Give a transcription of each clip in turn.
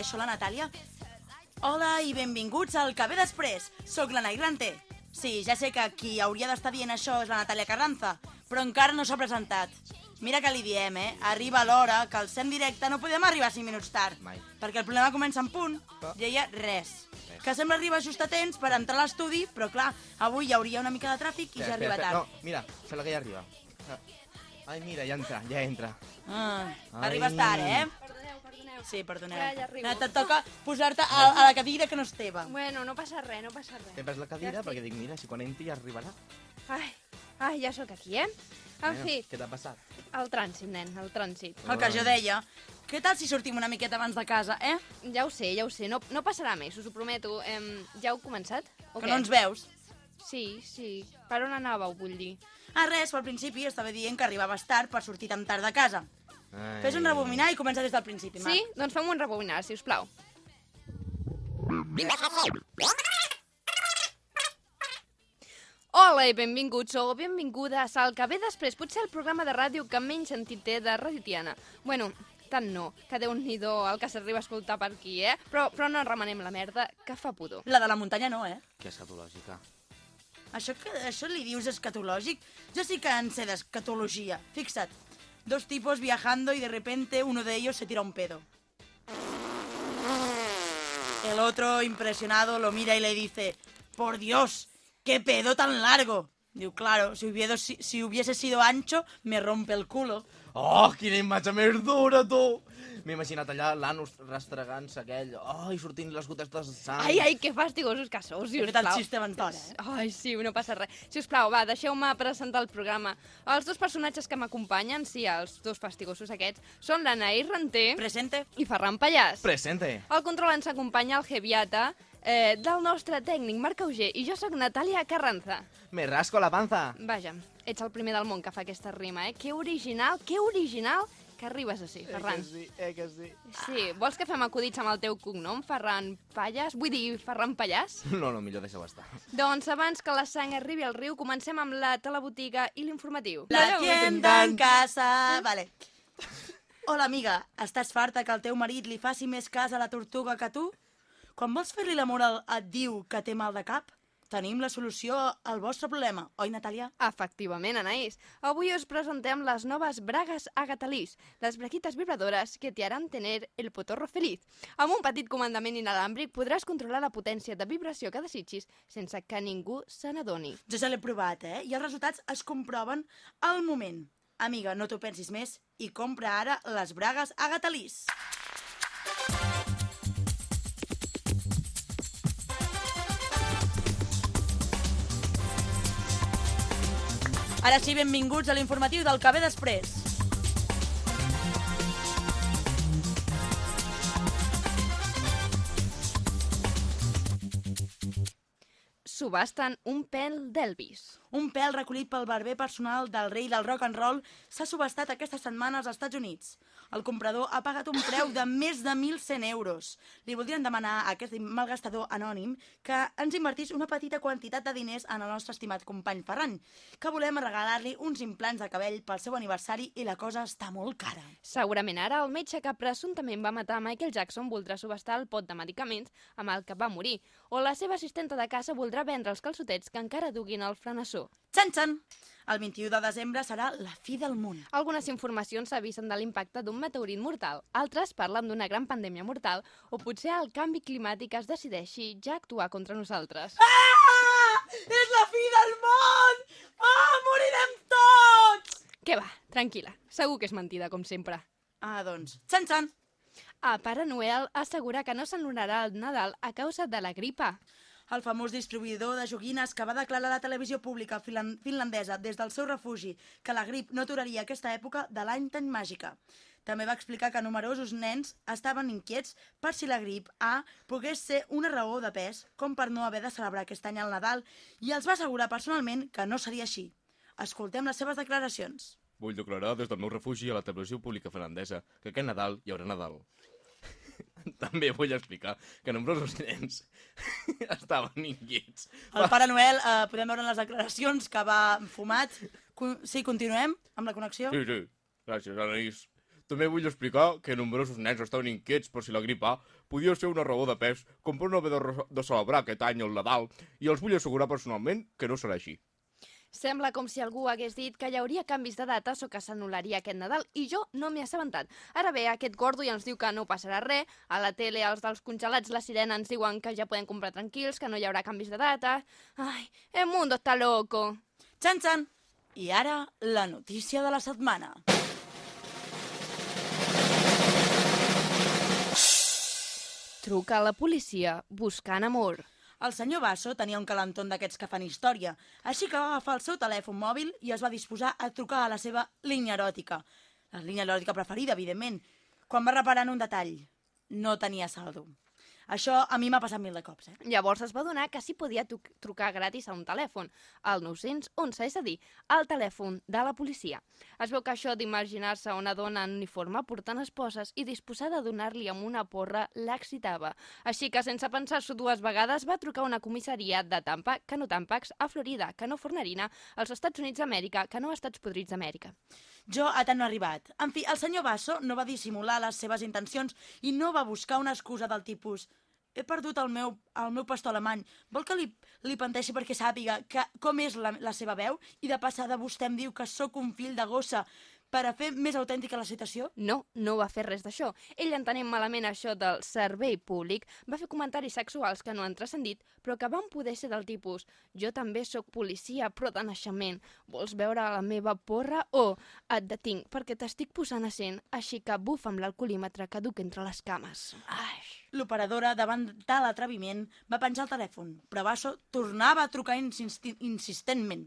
Això la Natàlia. Hola i benvinguts al que ve després. Soc la Nairante. Sí, ja sé que qui hauria d'estar dient això és la Natàlia Carranza, però encara no s'ha presentat. Mira que li diem, eh? Arriba l'hora, que al sent directe no podem arribar 5 minuts tard. Mai. Perquè el programa comença en punt Ah. i ella res. Que sembla arribar just a temps per entrar a l'estudi, però clar, avui hi hauria una mica de tràfic i ja arriba tard. No, mira, sembla que ja arriba. Ah. Ai, mira, ja entra, ja entra. Ah, Ai. arribes tard, eh? Perdoneu. Sí, perdoneu. Ja, ja arribo. Et toca posar-te a, a la cadira que no és teva. Bueno, no passa res, no passa res. Pres la cadira Ja perquè dic, mira, si quan entri ja arribarà. Ai, ai, ja sóc aquí, eh? En Bueno, fi, Què t'ha passat? el trànsit, nen, el trànsit. El que jo deia. Què tal si sortim una miqueta abans de casa, eh? Ja ho sé, ja ho sé, no, no passarà més, us ho prometo. Em, ja heu començat? O Que què? no ens veus. Sí, sí. Per on anàveu, vull dir? Ah, res, al principi estava dient que arribaves tard per sortir tan tard de casa. Ai. Fes un rebominar i comença des del principi, Sí? Doncs fem un rebobinar, si us plau. Hola i benvinguts o benvingudes al que ve després, potser el programa de ràdio que menys sentit té de Ràdio Tiana. Bueno, tant no, que déu nhi el que s'arriba a escoltar per aquí, eh? Però, però no remenem la merda, que fa pudor. La de la muntanya no, eh? Que escatològica. Això, que, això li dius escatològic? Jo sí que en sé d'escatologia. Fixa't, dos tipos viajando y de repente uno de ellos se tira un pedo. El otro, impresionado, lo mira y le dice, por Dios, qué pedo tan largo. Diu, claro, si hubiese, si, si hubiese sido ancho, me rompe el culo. Oh, quina imatge més dura, tu! M'he imaginat allà l'anus rastregant-se aquell, oh, i sortint les gotes de sang. Ai, ai, que fastigosos que sou, si He us fet el plau. xiste abans d'hora, eh? Ai, sí, no passa res. Si us plau, va, deixeu-me presentar el programa. Els dos personatges que m'acompanyen, sí, els dos fastigosos aquests, són l'Anaïs Renter Presente. i Ferran Pallàs. Presente. Al control ens acompanya el Geviata, eh, del nostre tècnic Marc Auger, i jo sóc Natàlia Carranza. Me rasco la panza. Vaja, ets el primer del món que fa aquesta rima, eh? Que original, que original que arribes a ser, Ferran. sí, eh que sí. Sí, vols que fem acudits amb el teu cognom, Ferran Pallàs? Vull dir, Ferran Pallàs? No, no, millor deixa-ho estar. Doncs abans que la sang arribi al riu, comencem amb la telebotiga i l'informatiu. La tienda en casa... Vale. Hola, amiga. Estàs farta que el teu marit li faci més cas a la tortuga que tu? Quan vols fer-li l'amor et diu que té mal de cap? Tenim la solució al vostre problema, oi, Natàlia? Efectivament, Anaïs. Avui us presentem les noves bragues Agatalís, les braquites vibradores que te harán tener el potorro feliz. Amb un petit comandament inalàmbric podràs controlar la potència de vibració que desitgis sense que ningú se n'adoni. Jo ja l'he provat, eh? I els resultats es comproven al moment. Amiga, no t'ho pensis més i compra ara les bragues Agatalís. Ara sí, benvinguts a l'informatiu del que ve després. Subasten un pèl d'Elvis. Un pèl recollit pel barber personal del rei del rock and roll s'ha subestat aquesta setmana als Estats Units. El comprador ha pagat un preu de més de 1.100 euros. Li voldrien demanar a aquest malgastador anònim que ens invertís una petita quantitat de diners en el nostre estimat company Ferran, que volem regalar-li uns implants de cabell pel seu aniversari i la cosa està molt cara. Segurament ara el metge que presumptament va matar Michael Jackson voldrà subestar el pot de medicaments amb el que va morir, o la seva assistenta de casa voldrà vendre els calçotets que encara duguin el frenassó. Txan, txan! El 21 de desembre serà la fi del món. Algunes informacions s'avisen de l'impacte d'un meteorit mortal, altres parlen d'una gran pandèmia mortal, o potser el canvi climàtic es decideixi ja actuar contra nosaltres. Ah! És la fi del món! Ah, morirem tots! Què va, tranquil·la, segur que és mentida, com sempre. Ah, doncs, txan, txan! A Pare Noel assegura que no s'anul·larà el Nadal a causa de la gripa. el famós distribuïdor de joguines que va declarar a la televisió pública finlandesa des del seu refugi que la grip no duraria aquesta època de l'any tan màgica. També va explicar que numerosos nens estaven inquiets per si la grip A pogués ser una raó de pes, com per no haver de celebrar aquest any el Nadal, i els va assegurar personalment que no seria així. Escoltem les seves declaracions. Vull declarar des del meu refugi a la televisió pública finlandesa que aquest Nadal hi haurà Nadal. També vull explicar que nombrosos nens estaven inquiets. El Pare Noel, eh, podem veure en les declaracions que va fumat. Con- Sí, continuem amb la connexió? Sí, sí. Gràcies, Anaïs. També vull explicar que nombrosos nens estaven inquiets per si la grip A podia ser una raó de pes com per no haver de, de celebrar aquest any el Nadal i els vull assegurar personalment que no serà així. Sembla com si algú hagués dit que hi hauria canvis de dates o que s'anul·laria aquest Nadal i jo no m'he assabentat. Ara bé, aquest gordo ja ens diu que no passarà res, a la tele els dels congelats la sirena ens diuen que ja podem comprar tranquils, que no hi haurà canvis de data... Ai, el mundo està loco. Xan, xan! I ara, la notícia de la setmana. Truca a la policia buscant amor. El senyor Basso tenia un calentón d'aquests que fan història, així que va agafar el seu telèfon mòbil i es va disposar a trucar a la seva línia eròtica. La línia eròtica preferida, evidentment, quan va reparar en un detall. No tenia saldo. Això a mi m'ha passat mil de cops, eh? Llavors es va donar que s'hi podia trucar gratis a un telèfon, al 911, és a dir, al telèfon de la policia. Es veu que això d'imaginar-se una dona en uniforme portant esposes i disposada a donar-li amb una porra l'excitava. Així que, sense pensar-s'ho dues vegades, va trucar a una comissaria de Tampa, que no Tampax, a Florida, que no Fornerina, als Estats Units d'Amèrica, que no Estats Podrits d'Amèrica. Jo a tant no he arribat. En fi, el senyor Basso no va dissimular les seves intencions i no va buscar una excusa del tipus he perdut el meu, el meu pastor alemany. Vol que li, li penteixi perquè sàpiga que, com és la, la seva veu? I de passada vostè em diu que sóc un fill de gossa per a fer més autèntica la situació? No, no va fer res d'això. Ell, entenent malament això del servei públic, va fer comentaris sexuals que no han transcendit, però que van poder ser del tipus «Jo també sóc policia, però de naixement. Vols veure la meva porra? O et detinc perquè t'estic posant a cent, així que bufa amb l'alcoholímetre que duc entre les cames». Ai. L'operadora, davant tal atreviment, va penjar el telèfon, però Basso tornava a trucar insistentment.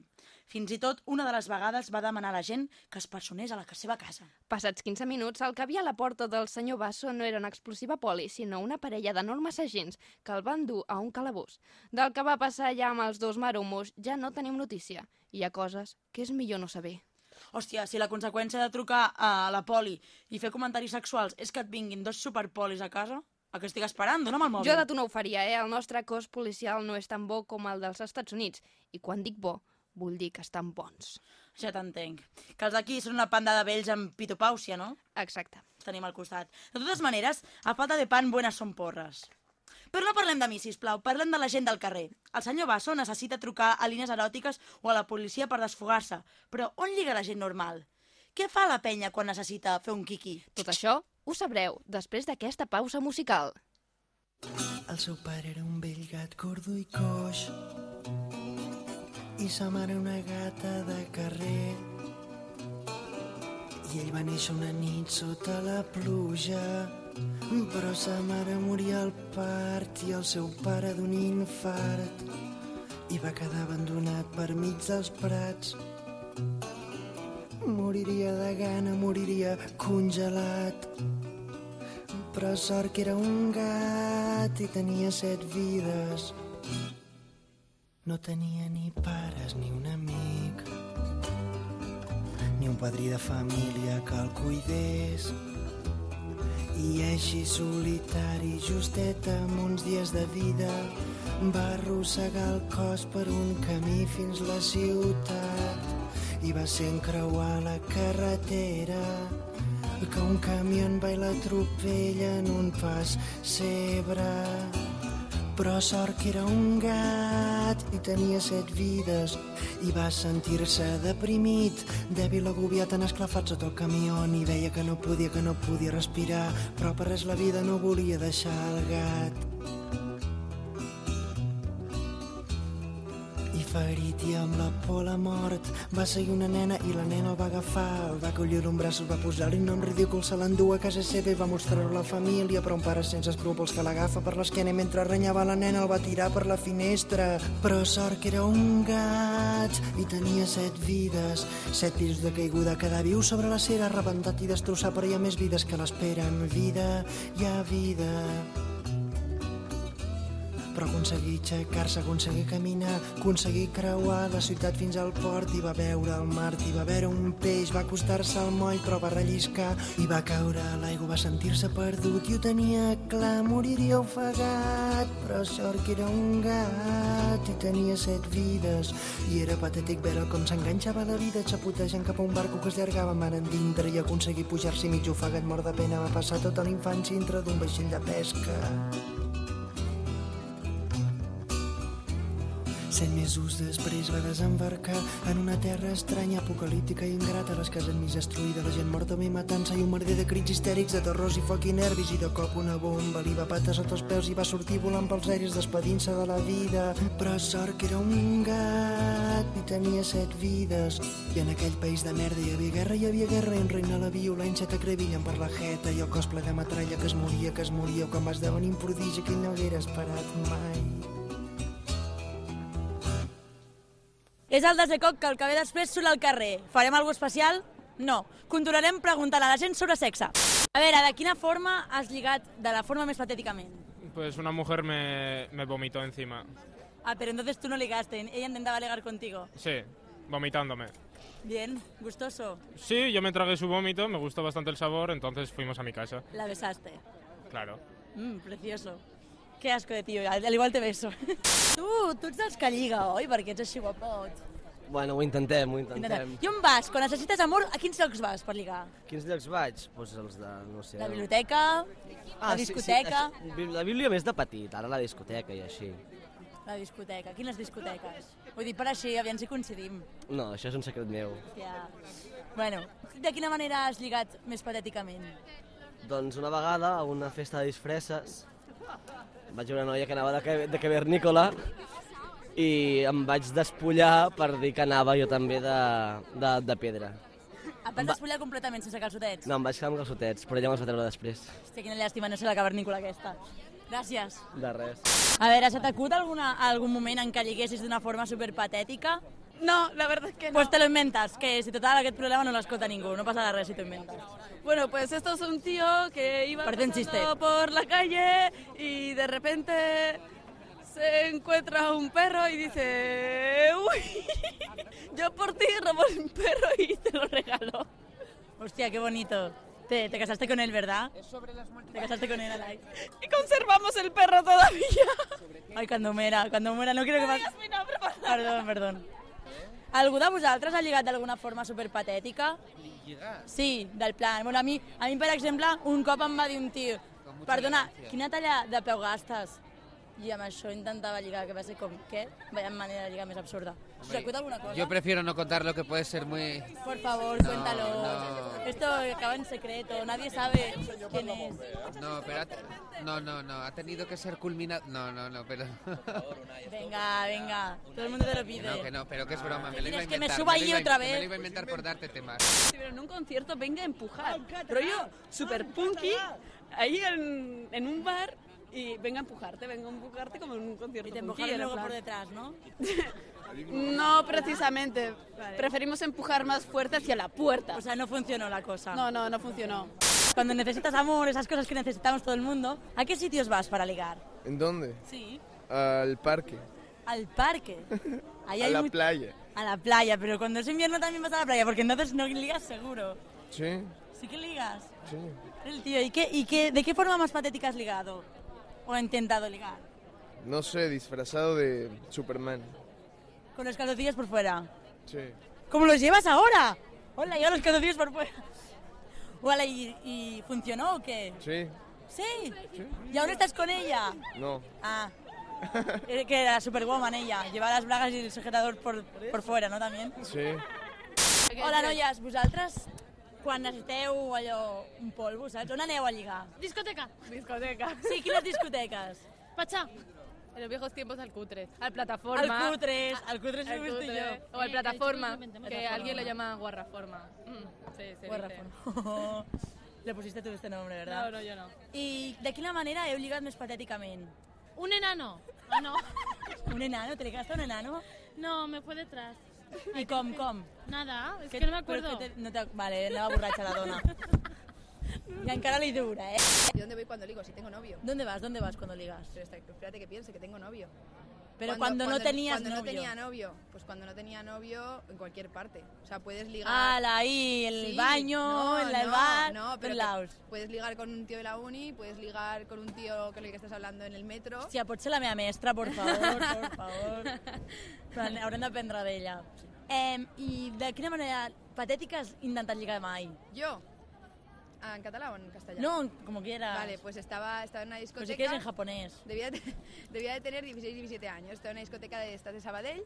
Fins i tot una de les vegades va demanar a la gent que es personés a la seva casa. Passats 15 minuts, el que havia a la porta del senyor Basso no era una explosiva poli, sinó una parella d'enormes agents que el van dur a un calabós. Del que va passar allà amb els dos maromos ja no tenim notícia. Hi ha coses que és millor no saber. Hòstia, si la conseqüència de trucar a la poli i fer comentaris sexuals és que et vinguin dos superpolis a casa, a què estic esperant? Dóna'm el mòbil. Jo de tu no ho faria, eh? El nostre cos policial no és tan bo com el dels Estats Units. I quan dic bo, vull dir que estan bons. Ja t'entenc. Que els d'aquí són una panda de vells amb pitopàusia, no? Exacte. Els tenim al costat. De totes maneres, a falta de pan, buenas són porres. Però no parlem de mi, sisplau, parlem de la gent del carrer. El senyor Basso necessita trucar a línies eròtiques o a la policia per desfogar-se. Però on lliga la gent normal? Què fa la penya quan necessita fer un quiqui? Tot això ho sabreu després d'aquesta pausa musical. El seu pare era un vell gat gordo i coix i sa mare una gata de carrer. I ell va néixer una nit sota la pluja, però sa mare moria al part i el seu pare d'un infart i va quedar abandonat per mig dels prats. Moriria de gana, moriria congelat. Però sort que era un gat i tenia set vides. No tenia ni pares ni un amic, ni un padrí de família que el cuidés. I així solitari, justet amb uns dies de vida, va arrossegar el cos per un camí fins la ciutat i va ser encreuar la carretera que un camió va i l'atropella en un pas cebre. Però sort que era un gat i tenia set vides i va sentir-se deprimit, dèbil, agobiat, en esclafat sota el camió i veia que no podia, que no podia respirar, però per res la vida no volia deixar el gat. Ferit i amb la por la mort. Va seguir una nena i la nena el va agafar, va collir un braç, el va posar-li nom ridícul, se l'endú a casa seva i va mostrar-ho a la família, però un pare sense escrúpols que l'agafa per l'esquena i mentre renyava la nena el va tirar per la finestra. Però sort que era un gat i tenia set vides, set pisos de caiguda, quedar viu sobre la cera, rebentat i destrossat, però hi ha més vides que l'esperen. Vida, hi ha vida però aconseguir aixecar-se, aconseguir caminar, aconseguir creuar la ciutat fins al port i va veure el mar, i va veure un peix, va acostar-se al moll però va relliscar i va caure a l'aigua, va sentir-se perdut i ho tenia clar, moriria ofegat, però sort que era un gat i tenia set vides i era patètic veure com s'enganxava la vida xapotejant cap a un barco que es llargava mar endintre i aconseguir pujar-s'hi mig ofegat mort de pena va passar tota la infància dintre d'un vaixell de pesca. Set mesos després va desembarcar en una terra estranya, apocalíptica i ingrata, les cases mig destruïdes, la gent morta bé matant-se i un merder de crits histèrics, de terrors i foc i nervis, i de cop una bomba li va patar sota els peus i va sortir volant pels aires despedint-se de la vida. Però sort que era un gat i tenia set vides. I en aquell país de merda hi havia guerra, hi havia guerra i en reina la violència t'acrevillen per la jeta i el cos ple de metralla que es moria, que es moria, quan va esdevenir un prodigi que no haguera esperat mai. És el desecoc que el que ve després surt al carrer. Farem alguna especial? No. Continuarem preguntant a la gent sobre sexe. A veure, de quina forma has lligat de la forma més patèticament? Pues una mujer me, me vomitó encima. Ah, pero entonces tú no ligaste, ella intentaba ligar contigo. Sí, vomitándome. Bien, gustoso. Sí, yo me tragué su vómito, me gustó bastante el sabor, entonces fuimos a mi casa. La besaste. Claro. Mmm, precioso. Que asco de tío, al al igual te beso. tu, tu ets dels que lliga, oi? Perquè ets així guapot. Bueno, ho intentem, ho Intenta. intentem. I on vas? Quan necessites amor, a quins llocs vas per ligar? Quins llocs vaig? Doncs pues els de, no sé... La biblioteca? la discoteca? Sí, sí, la bíblia més de petit, ara la discoteca i així. La discoteca. Quines discoteques? Vull dir, per així, aviam si coincidim. No, això és un secret meu. Hòstia. Bueno, de quina manera has lligat més patèticament? Doncs una vegada, a una festa de disfresses, vaig veure una noia que anava de, ca- de cavernícola i em vaig despullar per dir que anava jo també de, de, de pedra. Et vas despullar completament sense calçotets? No, em vaig quedar amb calçotets, però ella me'ls va treure després. Hòstia, quina llàstima no ser la cavernícola aquesta. Gràcies. De res. A veure, se t'acut alguna, algun moment en què lliguessis d'una forma superpatètica? No, la verdad es que no. Pues te lo inventas, que si total aquest problema no l'escolta ningú, no passa res si t'ho inventes. Bueno, pues esto es un tío que iba Parece un pasando chiste. por la calle y de repente se encuentra un perro y dice, uy, yo por ti robó un perro y te lo regalo. Hostia, qué bonito. Te, te casaste con él, ¿verdad? Te casaste con él, Alay. Y conservamos el perro todavía. Ai, cuando muera, cuando muera, no quiero que... Digas mi nombre, por favor. Perdó, perdó. Algú de vosaltres ha lligat d'alguna forma superpatètica? Sí, del plan. Bueno, a mi, a mi, per exemple, un cop em va dir un tio perdona, quina talla de peu gastes? I amb això intentava lligar, que va ser com, què? Vaya manera de lligar més absurda. Us acut alguna cosa? Yo prefiero no contarlo, que puede ser muy... Por favor, No, cuéntalo. no. Esto acaba en secreto, nadie sabe quién es. No, pero... ha- No, no, no, ha tenido que ser culminado... No, no, no, pero... Venga, venga, todo el mundo te lo pide. No, que no, pero que es broma, me lo iba a ¿Quieres que me inventar. suba lo allí iba a- otra vez? Me lo iba a inventar por darte temas. Pero en un concierto venga a empujar. Rollo super punky, ahí en, en un bar y venga a empujarte, venga a empujarte como en un concierto Y te empujaron luego plan- por detrás, ¿no? No precisamente. Preferimos empujar más fuerte hacia la puerta. O sea, no funcionó la cosa. No, no, no funcionó. Cuando necesitas amor, esas cosas que necesitamos todo el mundo, ¿a qué sitios vas para ligar? ¿En dónde? Sí. Al parque. Al parque. Ahí a hay la playa. A la playa, pero cuando es invierno también vas a la playa, porque entonces no ligas seguro. Sí, ¿Sí que ligas? sí. El tío, ¿y, qué, y qué, de qué forma más patética has ligado? ¿O intentado ligar? No sé, disfrazado de Superman. Con los calzoncillos por fuera. Sí. ¿Cómo los llevas ahora? Hola, lleva los calzoncillos por fuera. Hola, ¿y, y funcionó o qué? Sí. ¿Sí? ¿Y aún estás con ella? No. Ah, era que era superwoman ella. Llevava les bragues i el sujetador por, por fuera, no, també? Sí. Hola, noies, vosaltres, quan necessiteu allò, un polvo, saps? On aneu a lligar? Discoteca. Discoteca. Sí, quines discoteques? Pachá. En los viejos tiempos al cutre. Al plataforma. Al cutres, al he visto cutre. yo. O al Eh, plataforma, el chico que alguien lo llama guarraforma. Mm, sí, se Guarraforma. Le pusiste tú este nombre, ¿verdad? No, no, yo no. I de quina manera heu lligat més patèticament? Un enano. ¿O no? Un enano? ¿Te a un enano? No, me fue detrás. ¿Y com, com? Nada, es ¿Qué- que no me pero acuerdo. que te- no te- vale, anava borratxa la dona. I encara li dura, ¿eh? ¿Y dónde voy cuando ligo? Si tengo novio. ¿Dónde vas? ¿Dónde vas cuando ligas? Pero está- espérate que piense que tengo novio. Pero cuando no tenías cuando novio. no tenía novio. Pues cuando no tenía novio, en cualquier parte. O sea, puedes ligar... Ala, ahí, el Sí, baño, no, en el no, bar, No, pero en laus. puedes ligar con un tío de la uni, puedes ligar con un tío con el que estás hablando en el metro. Hòstia, pot ser la meva mestra, por favor, por favor. Però haurem d'aprendre d'ella. Eh, I de quina manera patètica has intentat lligar mai? Yo. Ah, ¿En catalán o en castellano? No, como quieras. Vale, pues estaba, estaba en una discoteca. Pues si quieres en japonés. Debía de, debía de tener 16, 17 años. Estaba en una discoteca de estas de Sabadell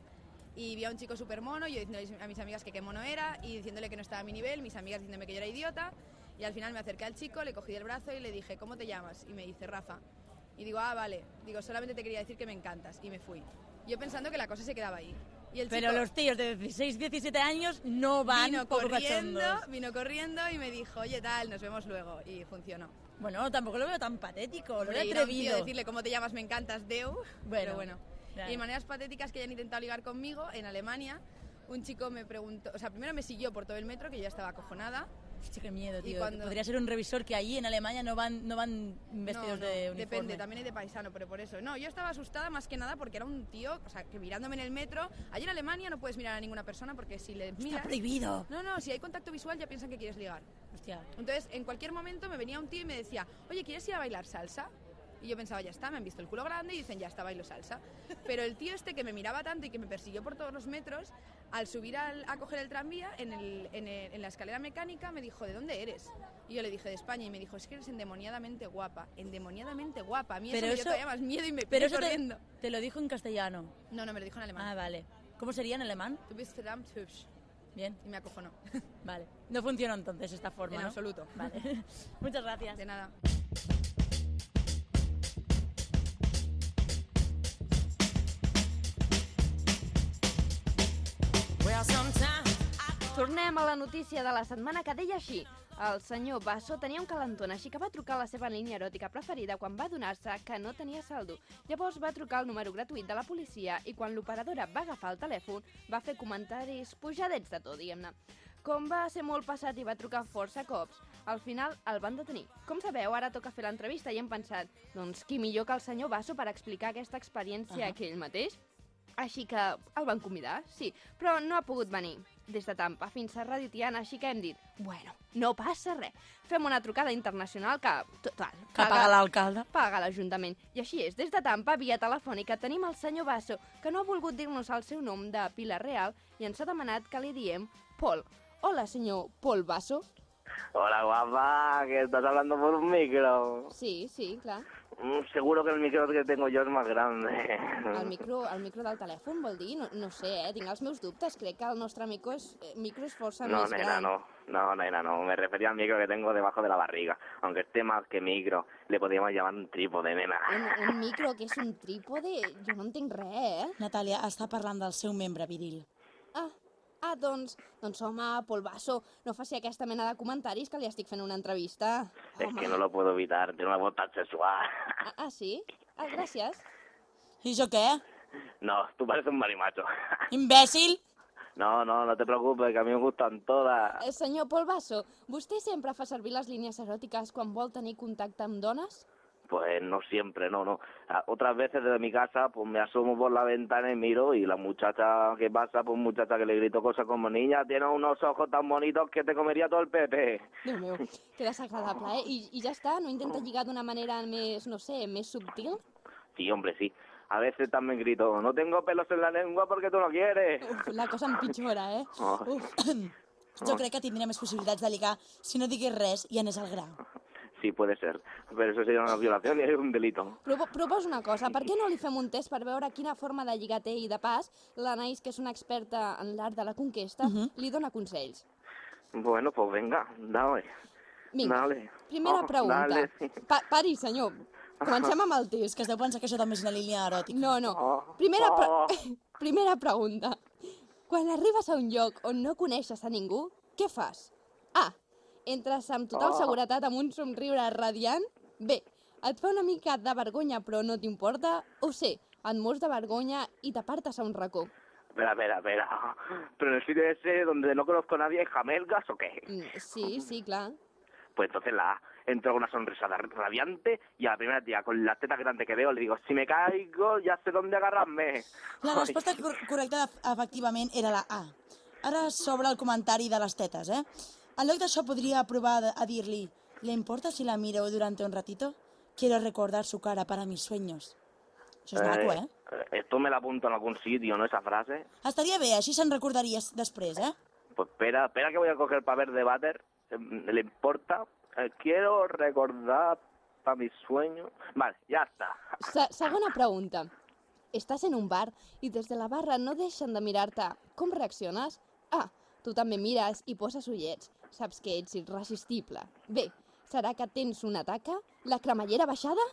y vi a un chico súper mono, yo diciéndole a mis amigas que qué mono era y diciéndole que no estaba a mi nivel, mis amigas diciéndome que yo era idiota. Y al final me acerqué al chico, le cogí del brazo y le dije, ¿cómo te llamas? Y me dice, Rafa. Y digo, ah, vale. Digo, solamente te quería decir que me encantas. Y me fui. Yo pensando que la cosa se quedaba ahí. Y el Pero chico los tíos de 16, 17 años no van vino poco corriendo, cachondos. vino corriendo y me dijo, oye, tal, nos vemos luego. Y funcionó. Bueno, tampoco lo veo tan patético, lo veo atrevido. decirle cómo te llamas, me encantas, Deu. Bueno, pero bueno. claro. Y maneras patéticas que hayan intentado ligar conmigo en Alemania. Un chico me preguntó, o sea, primero me siguió por todo el metro, que yo ya estaba acojonada. Hostia, qué miedo, Y tío. cuando- Podría ser un revisor que allí en Alemania no van, no van vestidos No, no, de uniforme. Depende, también hay de paisano, pero por eso. No, yo estaba asustada más que nada porque era un tío, o sea, que mirándome en el metro. Allí en Alemania no puedes mirar a ninguna persona porque si le miras. prohibido. No, no, si hay contacto visual ya piensan que quieres ligar. Hostia. Entonces, en cualquier momento me venía un tío y me decía, oye, ¿quieres ir a bailar salsa? Y yo pensaba, ya está, me han visto el culo grande y dicen, ya está, bailo salsa. Pero el tío este que me miraba tanto y que me persiguió por todos los metros, al subir al- a coger el tranvía, en, el- en el- en la escalera mecánica me dijo, ¿de dónde eres? Y yo le dije, de España. Y me dijo, es que eres endemoniadamente guapa. Endemoniadamente guapa. A mí Pero eso me dio todavía más miedo y me Pero eso te, corriendo. te lo dijo en castellano. No, no, me lo dijo en alemán. Ah, vale. ¿Cómo sería en alemán? Du bist verdammt hübsch. Bien. Y me acojonó. Vale. No funcionó entonces esta forma, En ¿no? absoluto. Vale. Muchas gracias. De nada. Tornem a la notícia de la setmana que deia així. El senyor Basso tenia un calentón, així que va trucar a la seva línia eròtica preferida quan va adonar-se que no tenia saldo. Llavors va trucar al número gratuït de la policia i quan l'operadora va agafar el telèfon va fer comentaris pujadets de tot, diguem-ne. Com va ser molt passat i va trucar força cops, al final el van detenir. Com sabeu, ara toca fer l'entrevista i hem pensat, doncs qui millor que el senyor Basso per explicar aquesta experiència Ahà. que ell mateix? Així que el van convidar, sí, però no ha pogut venir. Des de Tampa fins a Ràdio Tiana, així que hem dit, bueno, no passa res. Fem una trucada internacional que, total, Que paga l'alcalde. Paga l'Ajuntament. I així és, des de Tampa, via telefònica, tenim el senyor Basso, que no ha volgut dir-nos el seu nom de Pilar Real i ens ha demanat que li diem Pol. Hola, senyor Pol Basso. Hola guapa, que estás hablando por un micro. Sí, sí, clar. Mm, seguro que el micro que tengo yo es más grande. El micro, el micro del telèfon vol dir? No, no sé, eh? Tinc els meus dubtes. Crec que el nostre micro és, eh, micro és força No, més nena, gran. no. No, nena, no. Me refería al micro que tengo debajo de la barriga. Aunque esté más que micro, le podríamos llamar un trípode, nena. Un, un micro que és un trípode? Jo no entenc res, eh? Natàlia està parlant del seu membre viril. Ah, ah doncs, doncs home, Pol Basso, no faci aquesta mena de comentaris que li estic fent una entrevista. Es que no lo puedo evitar, tiene una voz tan sexual. Ah, ah sí? Ah, gràcies. I jo què? No, tú pareces un marimacho. Imbècil? No, no, no te preocupes, que a mí me gustan todas. Eh, senyor Pol Basso, vostè sempre fa servir les línies eròtiques quan vol tenir contacte amb dones? Pues no siempre, no, no. Ah, Otras veces desde mi casa, pues me asomo por la ventana y miro y la muchacha que pasa, pues muchacha que le grito cosas como, niña, tienes unos ojos tan bonitos que te comería todo el pepe. Déu meu, que desagradable, eh? I ja està? No intenta lligar d'una manera més, no sé, més subtil? Sí, hombre, sí. A veces también grito, no tengo pelos en la lengua porque tú no quieres. Uf, la cosa empitjora, eh? Oh. Uf. Jo crec que tindria més possibilitats de ligar si no digués res i anés al gra. Sí, puede ser. Pero eso sería una violación y es un delito. Propo, proposo una cosa, per què no li fem un test per veure quina forma de lligar té i de pas l'Anaïs, que és una experta en l'art de la conquesta, li dona consells? Bueno, pues venga, dale. Vinga, Dale. primera Oh, pregunta. dale, sí. Pa pari, senyor. Comencem amb el test. Que es deu pensar que això també és una línia eròtica. No, no. Primera, pre primera pregunta. Quan arribes a un lloc on no coneixes a ningú, què fas? Entres amb total Oh. seguretat amb un somriure radiant. B. Et fa una mica de vergonya però no t'importa. O C. Et mors de vergonya i t'apartes a un racó. Espera, espera, espera. Pero en el sitio ese donde no conozco a nadie, ¿hay jamelgas o qué? Mm, Sí, sí, clar. Pues entonces la entro con una sonrisa ra- radiante y a la primera tía con la teta grande que veo le digo, si me caigo ya sé dónde agarrarme. La resposta cor correcta, efectivament, era la A. Ara sobre el comentari de les tetes, eh? En lloc d'això podria provar de- a dir-li ¿Le importa si la miro durante un ratito? Quiero recordar su cara para mis sueños. Això és maco, eh? eh, Esto me la apunto en algún sitio, ¿no? Esa frase. Estaria bé, així se'n recordaria després, eh? Pues espera, espera que voy a coger papel de váter. Eh, ¿Le importa? Eh, quiero recordar para mis sueños. Vale, ya está. Se segona pregunta. Estàs en un bar i des de la barra no deixen de mirar-te. Com reacciones? A. Tu també mires i poses ullets. Saps que ets irresistible. B. Serà que tens una taca? La cremallera baixada?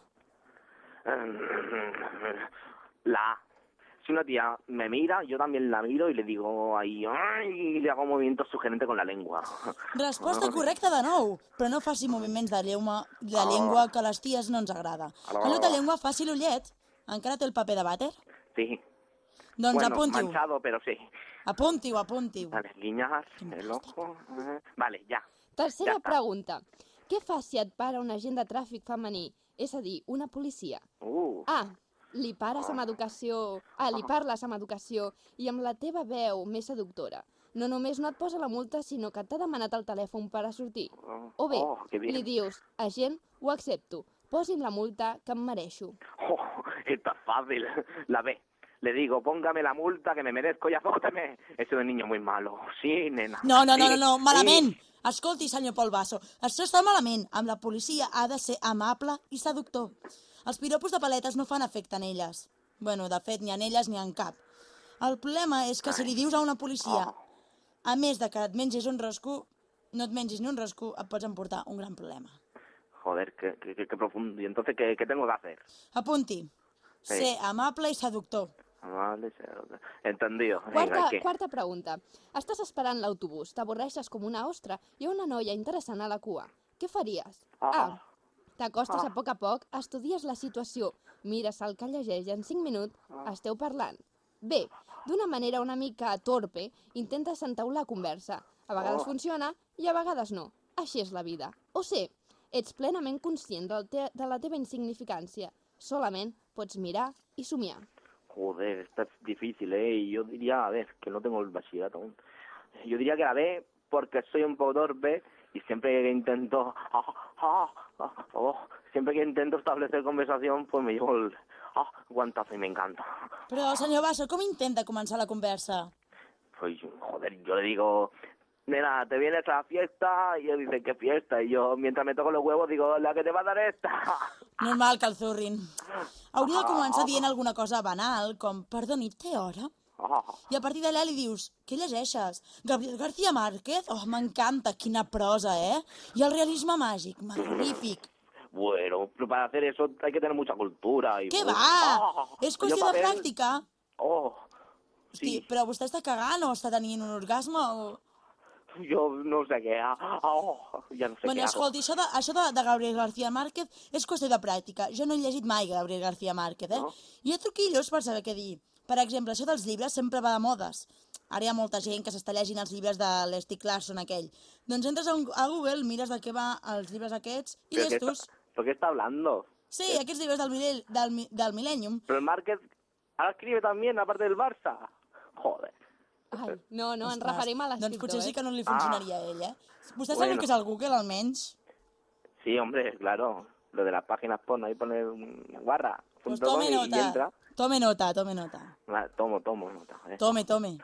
La A. Si una tía me mira, yo también la miro y le digo ahí, ¡ay! y le hago movimientos sugerentes con la lengua. Resposta correcta de nou, però no faci moviments de llengua, de llengua que a les ties no ens agrada. En lloc de llengua, faci l'ullet. Encara té el paper de vàter? Sí. Doncs bueno, apunti-ho. manchado, pero sí. Apunti-ho, apunti-ho. Vale, guiñar el ojo. eh, Vale, ya. Tercera Ja està. pregunta. Què fas si et para un agent de tràfic femení? És a dir, una policia. Uh. A. Li pares amb educació... A. Li parles amb educació i amb la teva veu més seductora. No només no et posa la multa, sinó que t'ha demanat el telèfon per a sortir. O bé, Oh, li dius, agent, ho accepto, posi'm la multa que em mereixo. Oh, está fácil. La B. Le digo, póngame la multa que me merezco y azóteme. Ese es un niño muy malo. Sí, nena. No, no, no, Sí, no, no, sí. malament. Escolti, senyor Pol Basso, això està malament. Amb la policia ha de ser amable i seductor. Els piropos de paletes no fan efecte en elles. Bueno, de fet, ni en elles ni en cap. El problema és que si li dius a una policia, a més de que et mengis un rosco, no et mengis ni un rosco, et pots emportar un gran problema. Joder, qué, qué, qué- qué profundo. ¿Y entonces qué, qué tengo que hacer? Apunti. Sí. Ser amable i seductor. Vale, sí, entendido. Venga, Quarta, ¿qué? quarta pregunta. Estàs esperant l'autobús, t'avorreixes com una ostra i una noia interessant a la cua. Què faries? A. T'acostes a poc a poc, estudies la situació, mires el que llegeix i en 5 minuts esteu parlant. B. D'una manera una mica torpe, intentes entaular conversa. A vegades Oh. funciona i a vegades no. Així és la vida. O C. Ets plenament conscient de la teva insignificància. Solament pots mirar i somiar. Joder, esta es difícil, ¿eh? Y yo diría, a ver, que no tengo el bachillerato aún. Yo diría que la B, porque soy un poco torpe y siempre que intento... ah, ah, oh, siempre que intento establecer conversación, pues me llevo el ah, guantazo y me encanta. Però, senyor Basso, com intenta començar la conversa? Pues, joder, yo le digo, nena, ¿te vienes a la fiesta? Y él dice, ¿qué fiesta? Y yo, mientras me toco los huevos, digo, la que te va a dar esta. Normal que el zurrin. Hauria de començar dient alguna cosa banal, com, perdoni, té hora? Ah, I a partir d'allà li dius, què llegeixes? Gabriel García Márquez? Oh, m'encanta, quina prosa, eh? I el realisme màgic, magnífic. Bueno, pero para hacer eso hay que tener mucha cultura. Y Què pues, va? ah, És yo qüestió de pràctica. Oh, Hosti, però vostè està cagant o està tenint un orgasme o... yo no sé qué. ah, ah, oh, ya no sé bueno, qué hago. escolti, això, de, això de, de Gabriel García Márquez és qüestió de pràctica. Jo no he llegit mai Gabriel García Márquez, eh? Hi ha truquillos per saber què dir. Per exemple, això dels llibres sempre va de modes. Ara hi ha molta gent que s'està llegint els llibres de l'Stieg Larsson aquell. Doncs entres a, un, a Google, mires de què va els llibres aquests i ¿Pero qué llestos. está, ¿Pero qué está hablando? Sí, aquests llibres del, del, del Millennium. Pero el Márquez escribe también, aparte del Barça. Joder. Ai, no, no, ens Ostres, referim a l'escriptor, Doncs potser sí que no li funcionaria a ell, eh? Vostè Bueno. el que és el Google, almenys? Sí, hombre, claro. Lo de las páginas porno, ahí pone barra. Pues tome y- y nota. entra. Tome nota, tome nota. Va, tomo, tomo nota. eh. Tome, tome.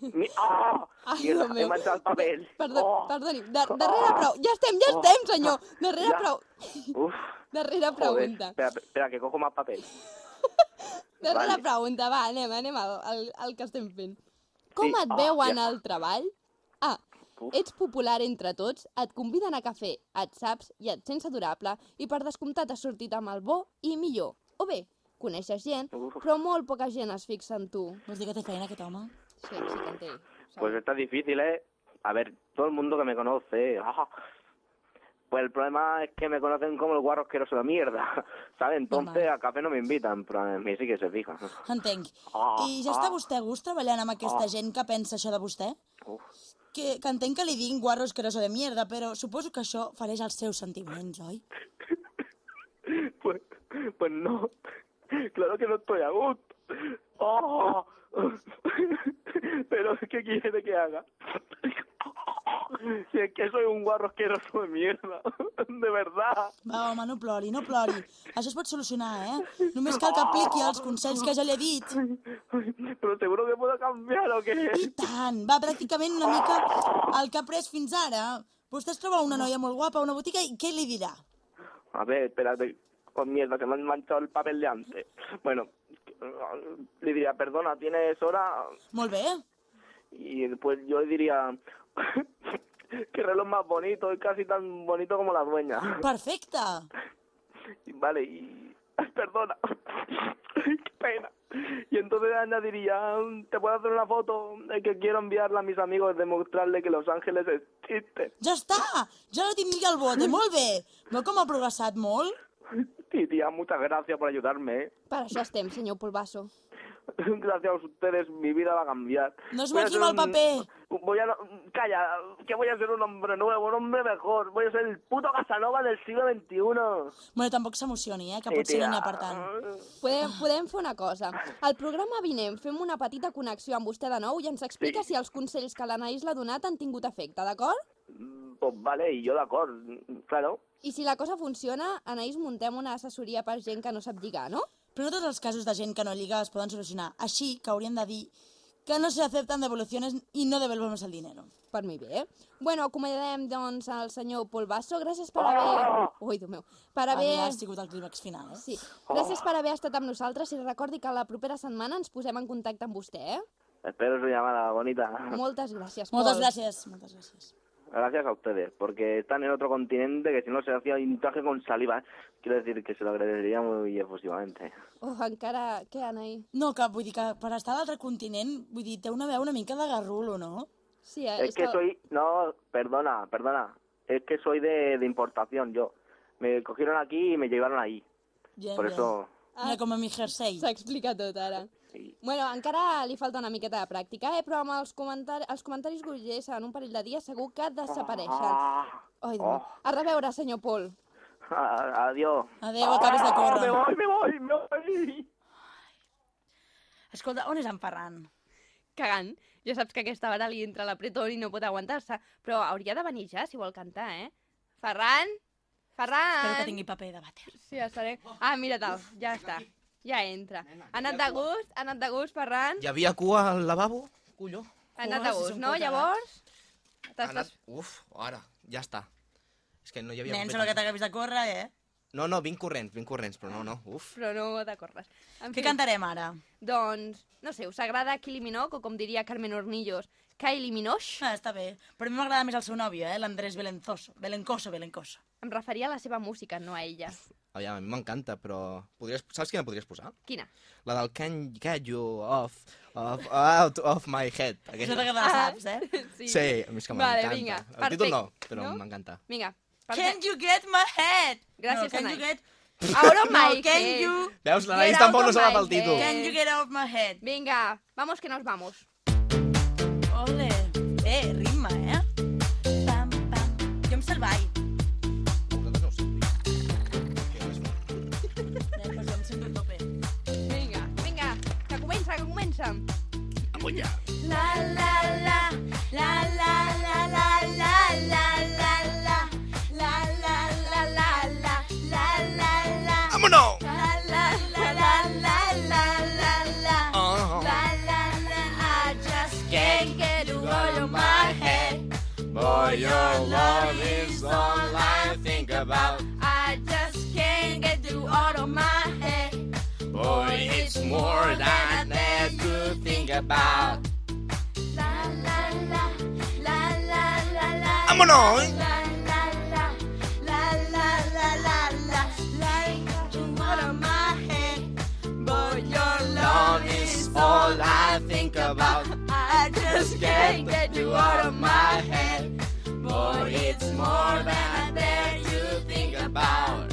Mi- ¡Ah! Ai, Mierda, he manchado el papel. Perdó, Oh, perdoni, de, darrere prou. Ja estem, ja estem, senyor. Darrere Ja. prou. Uf, Darrere joder. pregunta. Espera, espera, que cojo más papel. Darrere Vale. pregunta, va, anem, anem al, al, al que estem fent. Com Sí, et ah, veuen ja. al treball? A. ets popular entre tots, et conviden a cafè, et saps i et sents adorable i per descomptat has sortit amb el bo i millor. O bé, coneixes gent, però molt poca gent es fixa en tu. Vols dir que té feina aquest home? Sí, sí que en té. Pues está difícil, ¿eh? A ver, todo el mundo que me conoce... ah, Pues el problema es que me conocen como el guarro asqueroso de mierda, ¿sabes? Entonces a café no me invitan, pero a mí sí que se fijan. Entenc. Ah, I ja està ah. vostè a gust treballant amb aquesta Ah. gent que pensa això de vostè? Uf. Que, que entenc que li diguin guarro asqueroso de mierda, però suposo que això fareix els seus sentiments, oi? Pues, pues no, claro que no estoy a gusto. ¡Oh! Pero ¿qué quiere que haga? Si es que soy un guarro asqueroso de mierda, de verdad. Va, home, no plori, no plori. Això es pot solucionar, eh? Només cal que apliqui els consells que ja li he dit. Pero seguro que puedo cambiar o qué. I tant! Va, pràcticament una mica el que ha pres fins ara. Vostè es troba una noia molt guapa a una botiga i què li dirà? A ver, espérate, con mierda, que me han manchado el papel de antes. Bueno, le diría, perdona, ¿tienes hora? Molt bé. Y después yo le diría, qué reloj más bonito, es casi tan bonito como la dueña. Perfecte. Y Vale, y... Perdona. Qué pena. Y entonces añadiría, ¿te puedo hacer una foto? Es que quiero enviarla a mis amigos, demostrarle que Los Ángeles existe. Ja està! Ja la tinc al bote, molt bé! Veu com ha progressat molt? Sí, tía, muchas gracias por ayudarme. ¿eh? Per això estem, senyor Polvasso. Gracias a ustedes mi vida va a cambiar. No es Voy un- paper. Voy a... Calla, que voy a ser un hombre nuevo, un hombre mejor. Voy a ser el puto Casanova del siglo XXI. Bueno, tampoc s'emocioni, eh? Que Sí, pot ser tia. niña per tant. Podem, podem fer una cosa. Al programa vinent fem una petita connexió amb vostè de nou i ens explica Sí. si els consells que l'Anaïs l'ha donat han tingut efecte, d'acord? Pues vale, y yo de acuerdo, claro. I si la cosa funciona, Anaïs, muntem una assessoria per gent que no sap lligar, no? Però no tots els casos de gent que no lliga es poden solucionar. Així que hauríem de dir que no se aceptan devoluciones y no devolvemos el dinero. Per mi bé. Bueno, acomiadem, doncs, al senyor Polvasso. Gràcies per haver... Ui, Déu meu. Per haver... Ha sigut el clímax final, eh? Sí. Gràcies per haver estat amb nosaltres i recordi que la propera setmana ens posem en contacte amb vostè, eh? Espero su llamada bonita. Moltes gràcies, Moltes Pol. gràcies, moltes gràcies. Gracias a ustedes, porque están en otro continente que si no se hacía un traje con saliva. Quiero decir que se lo agradecería muy efusivamente. Oh, encara... Què, Anaï? No, que vull dir que per estar a l'altre continent, vull dir, té una veu una mica de garrulo, no? Sí, eh, Es que soy... No, perdona, perdona. Es que soy de, de importación, yo. Me cogieron aquí y me llevaron ahí. Bien, Por bien. eso... Mira, com a mi jersei. S'explica tot, ara. Bueno, encara li falta una miqueta de pràctica, eh? però amb els, comentar els comentaris grollers en un parell de dies segur que desapareixen. Ai, Déu meu. A reveure, senyor Pol. Ah, adiós. Adéu, acabes de córrer. Me voy, me voy, me voy. Escolta, on és en Ferran? Cagant. Ja saps que aquesta hora li entra l'apretón i no pot aguantar-se, però hauria de venir ja, si vol cantar, eh? Ferran? Ferran? Espero que tingui paper de vàter. Sí, estaré... Ah, mira tal, ja està. Ja entra. Ha anat de gust? Ha anat de gust, Ferran? Hi havia cua al lavabo? Colló. Ha anat de gust, no? Llavors... Ha anat... Uf, ara, ja està. És que no hi havia... Nen, sembla que t'acabis de córrer, eh? No, no, vinc corrents, vinc corrents, però no, no, uf. Però no de corres. En Què cantarem ara? Doncs, no sé, us agrada Kylie Minogue o com diria Carmen Hornillos, Kylie Minogue? Ah, està bé. Però a mi m'agrada més el seu nòvio, eh? L'Andrés Belencoso. Belencoso, Belencoso. Em referia a la seva música, no a ella. Aviam, a mi m'encanta, però... Podries... Saps quina podries posar? Quina? La del Can Get You Off, off out of my head. Això que te la saps, eh? Sí. Sí, a mi és que Vale, m'encanta. vinga, El títol no, però No? m'encanta. Vinga. Can you get my head? Gràcies, no, can Anai. you get... Out of no, my can head. you... Veus, l'Anaïs Get tampoc no se my pel títol. head. Can you get out of my head? Vinga, vamos que nos vamos. Comença, que comença. Amunt ja. La, la, la, la, la, la, la, la, la, la, la, la, la, la, la, la, la, la, la. Vámonos! La, la, la, la, la, la, la, la. Oh. La, la, la, I just can't get you out of my head. Boy, your love is all I think about. I just can't get you out of my head. Boy, it's more than I could think about. La, la, la, la, la, la, la. ¡Vámonos! All I think about, I just can't get you out of my head. Boy, it's more than I dare think about.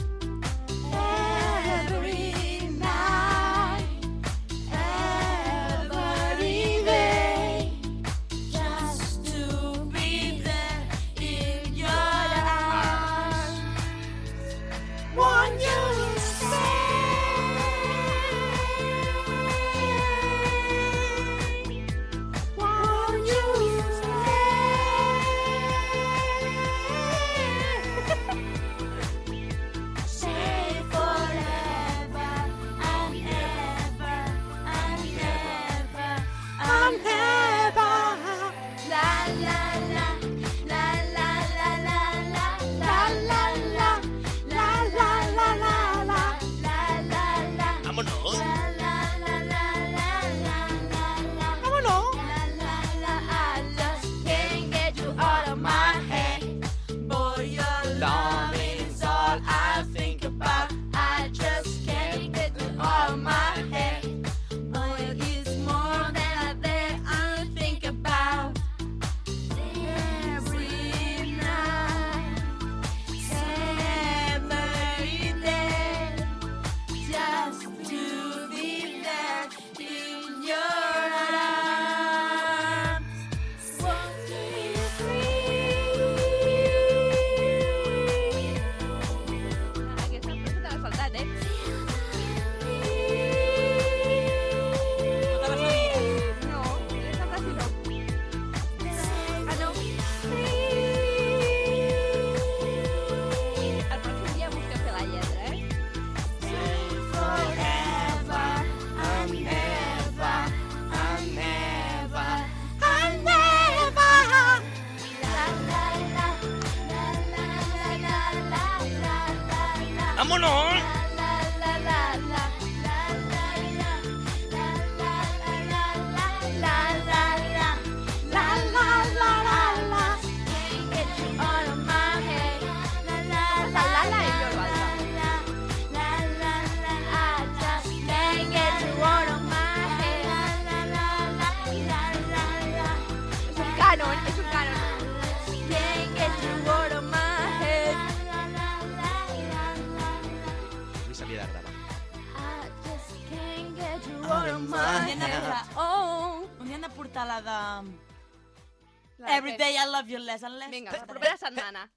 Every què? day I love you less and less. Vinga, la propera setmana.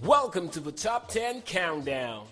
Welcome to the Top 10 Countdown.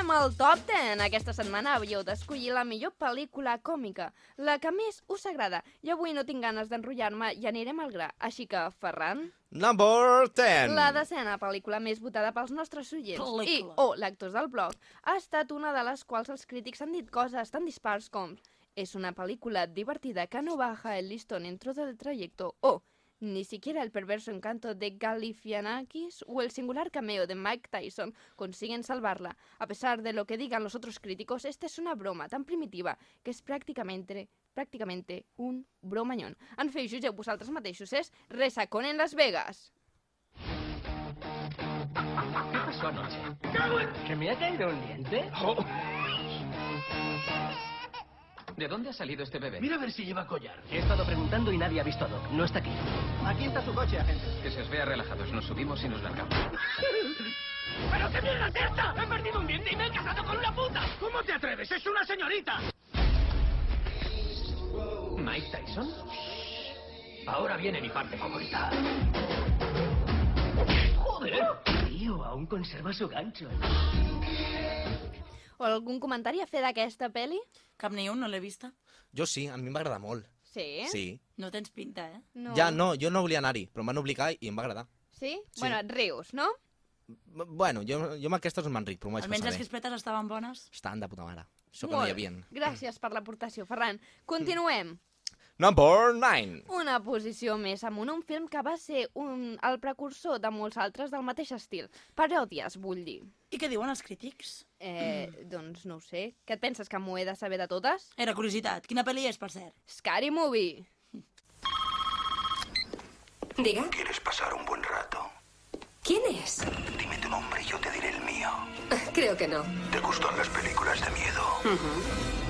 Fem el top 10. Aquesta setmana havíeu d'escollir la millor pel·lícula còmica, la que més us agrada. I avui no tinc ganes d'enrotllar-me i anirem al gra. Així que, Ferran, Number 10. la decena pel·lícula més votada pels nostres oients i o lectors del blog ha estat una de les quals els crítics han dit coses tan dispars com és una pel·lícula divertida que no baja el listón en todo el trayecto o ni siquiera el perverso encanto de Galifianakis o el singular cameo de Mike Tyson consiguen salvarla. A pesar de lo que digan los otros críticos, esta es una broma tan primitiva que es prácticamente, prácticamente un bromañón. En fi, jutgeu vosaltres mateixos, és Resacón en Las Vegas. ¿Qué pasó anoche? ¿Que me ha caído un diente? ¿De dónde ha salido este bebé? Mira a ver si lleva collar. He estado preguntando y nadie ha visto a Doc. No está aquí. Aquí está su coche, agente. Que se os vea relajados. Nos subimos y nos largamos. ¿Pero qué mierda es esta? He perdido un diente y me he casado con una puta. ¿Cómo te atreves? ¡Es una señorita! ¿Mike Tyson? Ahora viene mi parte favorita. ¡Joder! Tío, aún conserva su gancho. O algun comentari a fer d'aquesta pel·li? Cap ni un, no l'he vista. Jo sí, a mi em va agradar molt. Sí? Sí. No tens pinta, eh? No. Ja, no, jo no volia anar-hi, però em van obligar i em va agradar. Sí? Sí. Bueno, et rius, no? B- Bueno, jo, jo amb aquestes no m'enric, però m'ho vaig Almenys passar les bé. crispetes estaven bones. Estan de puta mare. Això que no hi havia. Gràcies per l'aportació, Ferran. Continuem. Number 9. Una posició més amunt, un film que va ser un, el precursor de molts altres del mateix estil. Paròdies, vull dir. I què diuen els crítics? Eh, doncs no ho sé. Què et penses, que m'ho he de saber de totes? Era curiositat. Quina pel·li és, per cert? Scary Movie. Diga. ¿Quieres pasar un buen rato? ¿Quién es? Dime tu nombre y yo te diré el mío. Creo que no. ¿Te gustan las películas de miedo? ¿Qué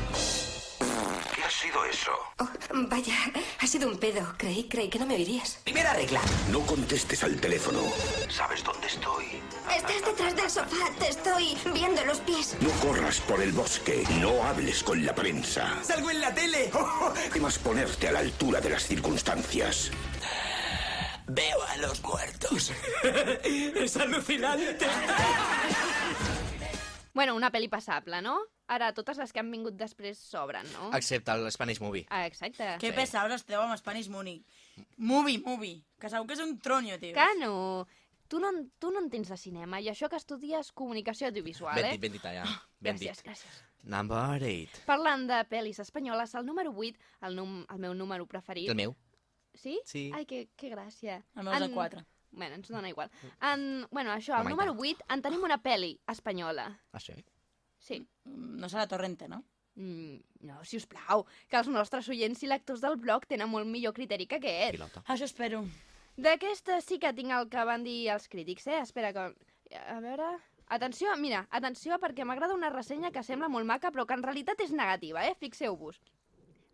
ha sido eso? Oh, vaya, ha sido un pedo. Creí, creí que no me oirías. Primera regla. No contestes al teléfono. ¿Sabes dónde estoy? Estás detrás del sofá. Te estoy viendo los pies. No corras por el bosque. No hables con la prensa. ¡Salgo en la tele! Temas ponerte a la altura de las circunstancias. Veo a los muertos. es alucinante. Bueno, una pel·li passable, no? Ara, totes les que han vingut després s'obren, no? Excepte el Spanish Movie. Ah, exacte. Què pesaos esteu amb Spanish Movie? Movie, movie. Que sabeu que és un tronyo, tio. Que no. Tu no, tu no entens de cinema i això que estudies comunicació audiovisual, Ben eh? dit, ben dit, allà. Ben Gràcies, dit. gràcies. Number 8. Parlant de pel·lis espanyoles, el número 8, el, num el meu número preferit... El meu. Sí? Sí. Ai, que, que gràcia. El meu és el quatre. Bueno, ens dona igual. En, bueno, això, al número 8 en tenim una pel·li espanyola. Ah, sí? Sí. No serà Torrente, no? Mm, no, si us plau, que els nostres oients i lectors del blog tenen molt millor criteri que aquest. Pilota. Això espero. D'aquesta sí que tinc el que van dir els crítics, eh? Espera que... A veure... Atenció, mira, atenció, perquè m'agrada una ressenya que sembla molt maca, però que en realitat és negativa, eh? Fixeu-vos.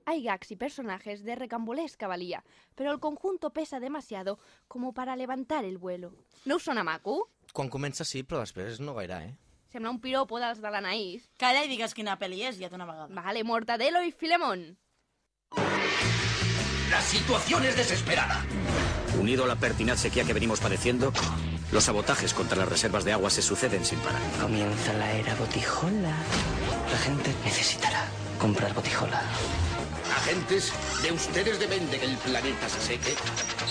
Hay gags y personajes de recambolesca valía, pero el conjunto pesa demasiado como para levantar el vuelo. No us sona maco? Quan comença sí, però després no gaire, eh? Sembla un piropo dels de l'Anaïs. Calla i digues quina pel·li és, ja d'una vegada. Vale, Mortadelo y Filemón. La situación es desesperada. Unido a la pertinaz sequía que venimos padeciendo, los sabotajes contra las reservas de agua se suceden sin parar. Comienza la era botijola. La gente necesitará comprar botijola. Agentes, de ustedes depende que el planeta se seque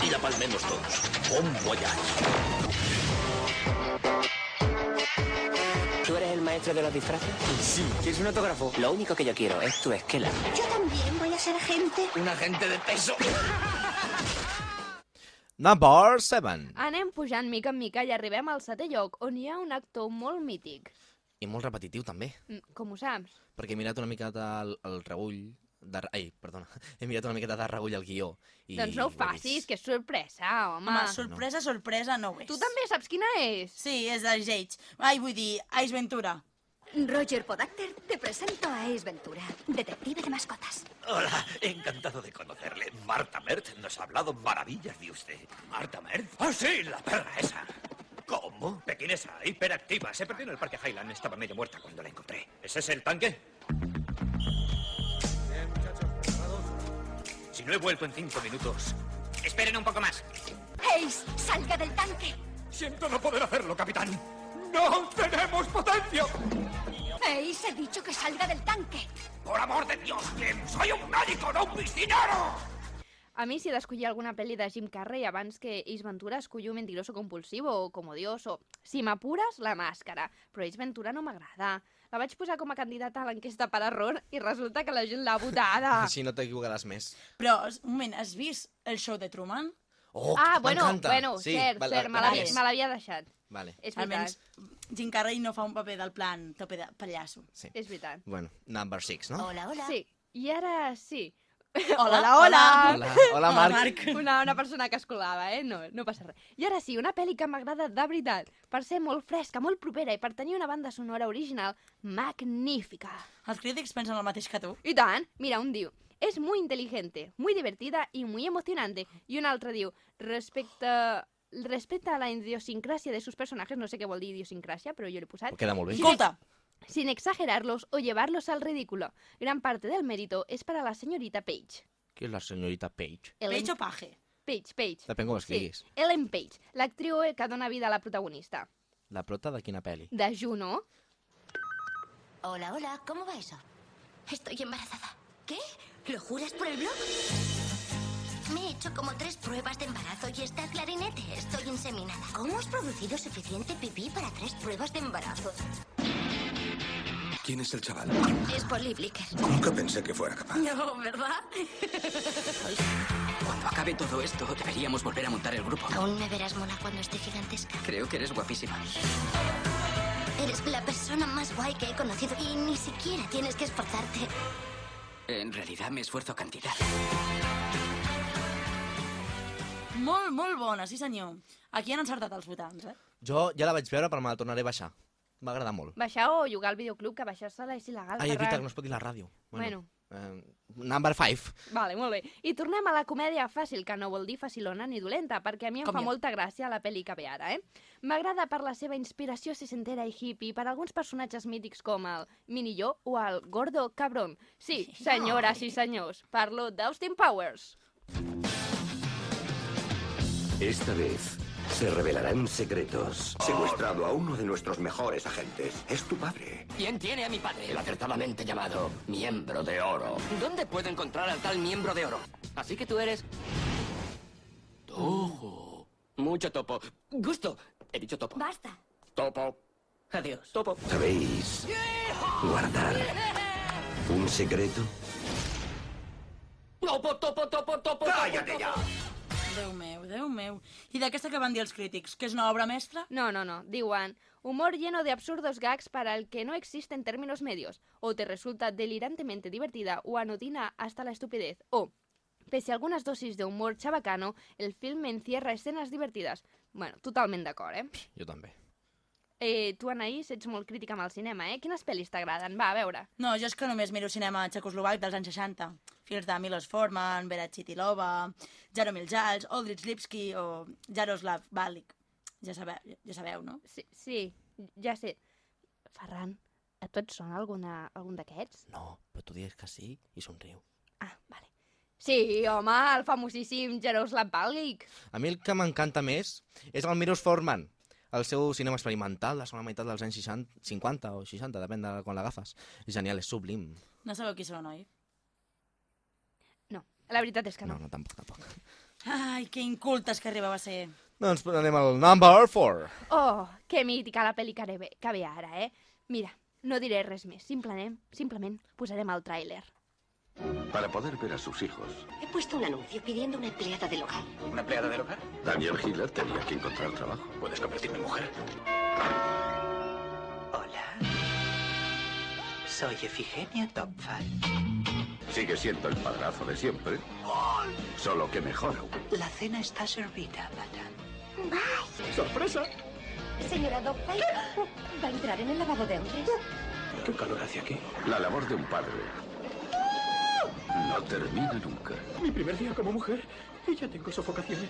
y la palmemos todos. Bon voyage. ¿Tú eres el maestro de los disfraces? Sí. ¿Quieres un autógrafo? Lo único que yo quiero es tu esquela. Yo también voy a ser agente. Un agente de peso. Number 7. Anem pujant mica en mica i arribem al setè lloc, on hi ha un actor molt mític. I molt repetitiu, també. Mm, Com ho saps? Perquè he mirat una miqueta el, el regull... De, ai, perdona. He mirat una miqueta de regull al guió. I Doncs no ho facis, que és sorpresa, home. Home, sorpresa, sorpresa no ho és. Tu també saps quina és? Sí, és de Jage. Ai, vull dir, Ace Ventura. Roger Podacter, te presento a Ace Ventura, detective de mascotas. Hola, encantado de conocerle. Marta Mert nos ha hablado maravillas de usted. ¿Marta Mert? ¡Ah, sí, la perra esa! ¿Cómo? Pequinesa, hiperactiva. Se perdió en el parque Highland. Estaba medio muerta cuando la encontré. ¿Es ese el tanque? No he vuelto en cinco minutos, esperen un poco más. Ace, salga del tanque. Siento no poder hacerlo, capitán. ¡No tenemos potencia! Ace, he dicho que salga del tanque. ¡Por amor de Dios, Clem! ¡Soy un médico, no un piscinero! A mi, si he d'escollir alguna pel·li de Jim Carrey abans que Ace Ventura, escollo Mentiroso Compulsivo o Como Dios o, si m'apures, La Màscara. Però Ace Ventura no m'agrada. La vaig posar com a candidata a l'enquesta per error i resulta que la gent l'ha votada. Així no t'equivocaràs més. Però, un moment, has vist el show de Truman? Oh, ah, bueno, m'encanta. bueno, Sí, cert, val- cert, me val- l'havia és. me l'havia deixat. Vale. És Almenys, veritat. Jim Carrey no fa un paper del plan tope de pallasso. Sí. És veritat. Bueno, number 6, no? Hola, hola. Sí, i ara sí. Hola, hola, hola. Hola, hola, Marc. Una, una persona que es colava, eh? No, no passa res. I ara sí, una pel·li que m'agrada de veritat, per ser molt fresca, molt propera i per tenir una banda sonora original magnífica. Els crítics pensen el mateix que tu. I tant, mira, un diu, es muy inteligente, muy divertida y muy emocionante. Y un altre diu, respecte, respecte a la idiosincrasia de sus personajes, no sé què vol dir idiosincrasia, però jo l'he posat. Queda molt bé. Ex- Sin exagerarlos o llevarlos al ridículo. Gran parte del mérito es para la señorita Page. Qui és la senyorita Page? Ellen- Page o Page? Page, Page. Depèn com Sí, escriguis. Ellen Page, l'actriu que dona vida a la protagonista. La prota de quina pel·li? De Juno. Hola, hola, ¿cómo va eso? Estoy embarazada. ¿Qué? ¿Lo juras por el blog? Me he hecho como tres pruebas de embarazo y está clarinete. Estoy inseminada. ¿Cómo has producido suficiente pipí para tres pruebas de embarazo? ¿Quién es el chaval? Es Polly Blicker. Nunca pensé que fuera capaz. No, ¿verdad? Cuando acabe todo esto, deberíamos volver a montar el grupo. Aún me verás mona cuando esté gigantesca. Creo que eres guapísima. Eres la persona más guay que he conocido y ni siquiera tienes que esforzarte. En realidad me esfuerzo a cantidad. Molt, molt bona, sí senyor. Aquí han encertat els votants, eh? Jo ja la vaig veure, però me la tornaré a baixar. M'ha agradat molt. Baixar o jugar al videoclub, que baixar-se-la és il·legal. Ai, és veritat que no es pot dir la ràdio. Bueno. Eh, number 5. Vale, molt bé. I tornem a la comèdia fàcil, que no vol dir facilona ni dolenta, perquè a mi em Com fa jo. molta gràcia la pel·li que ve ara, eh? M'agrada per la seva inspiració sesentera i hippie, per alguns personatges mítics com el Minilló o el Gordo Cabrón. Sí, senyores i senyors, parlo d'Austin Powers. Esta vez se revelarán secretos. Secuestrado a uno de nuestros mejores agentes. Es tu padre. ¿Quién tiene a mi padre? El acertadamente llamado miembro de oro. ¿Dónde puedo encontrar al tal miembro de oro? Así que tú eres... Topo. Mucho topo. Gusto. He dicho topo. Basta. Topo. Adiós. Topo. ¿Sabéis guardar un secreto? Topo, topo, topo, topo. ¡Cállate ya! Déu meu, Déu meu. I d'aquesta que van dir els crítics? Que és una obra mestra? No, no, no. Diuen, humor lleno de absurdos gags para el que no existe en términos medios. O te resulta delirantemente divertida o anodina hasta la estupidez. O, pese a algunas dosis de humor chabacano, el film encierra escenas divertidas. Bueno, totalment d'acord, eh? Jo també. Eh, tu, Anaïs, ets molt crítica amb el cinema, eh? Quines pel·lis t'agraden? Va, a veure. No, jo és que només miro cinema txecoslovac dels anys 60. Films de Milos Forman, Vera Chitilova, Jaromil Jals, Oldrich Lipski o Jaroslav Balik. Ja sabeu, ja sabeu, no? Sí, sí, ja sé. Ferran, a tu et sona alguna, algun d'aquests? No, però tu digues que sí i somriu. Sí, home, el famosíssim Jaroslav Balgik. A mi el que m'encanta més és el Miros Forman, el seu cinema experimental, la segona meitat dels anys 60, 50 o 60, depèn de quan l'agafes. És genial, és sublim. No sabeu qui són, oi? La veritat és que no. No, no, tampoc, tampoc. Ai, que incultes que arribava a ser. Doncs anem al number 4. Oh, que mítica la pel·li que ve, que ve ara, eh? Mira, no diré res més, simplement, simplement posarem el tràiler. Para poder ver a sus hijos, He puesto un anuncio pidiendo una empleada del hogar. ¿una empleada del hogar? Daniel Hiller tenía que encontrar trabajo. Puedes convertirme en mujer. Soy Efigenia Topfal. Sigue siendo el padrazo de siempre, solo que mejor aún. La cena está servida, madame. ¡Sorpresa! Señora Dogfight, ¿va a entrar en el lavabo de hombres? ¿Qué calor hace aquí? La labor de un padre no termina nunca. Mi primer día como mujer y ya tengo sofocaciones.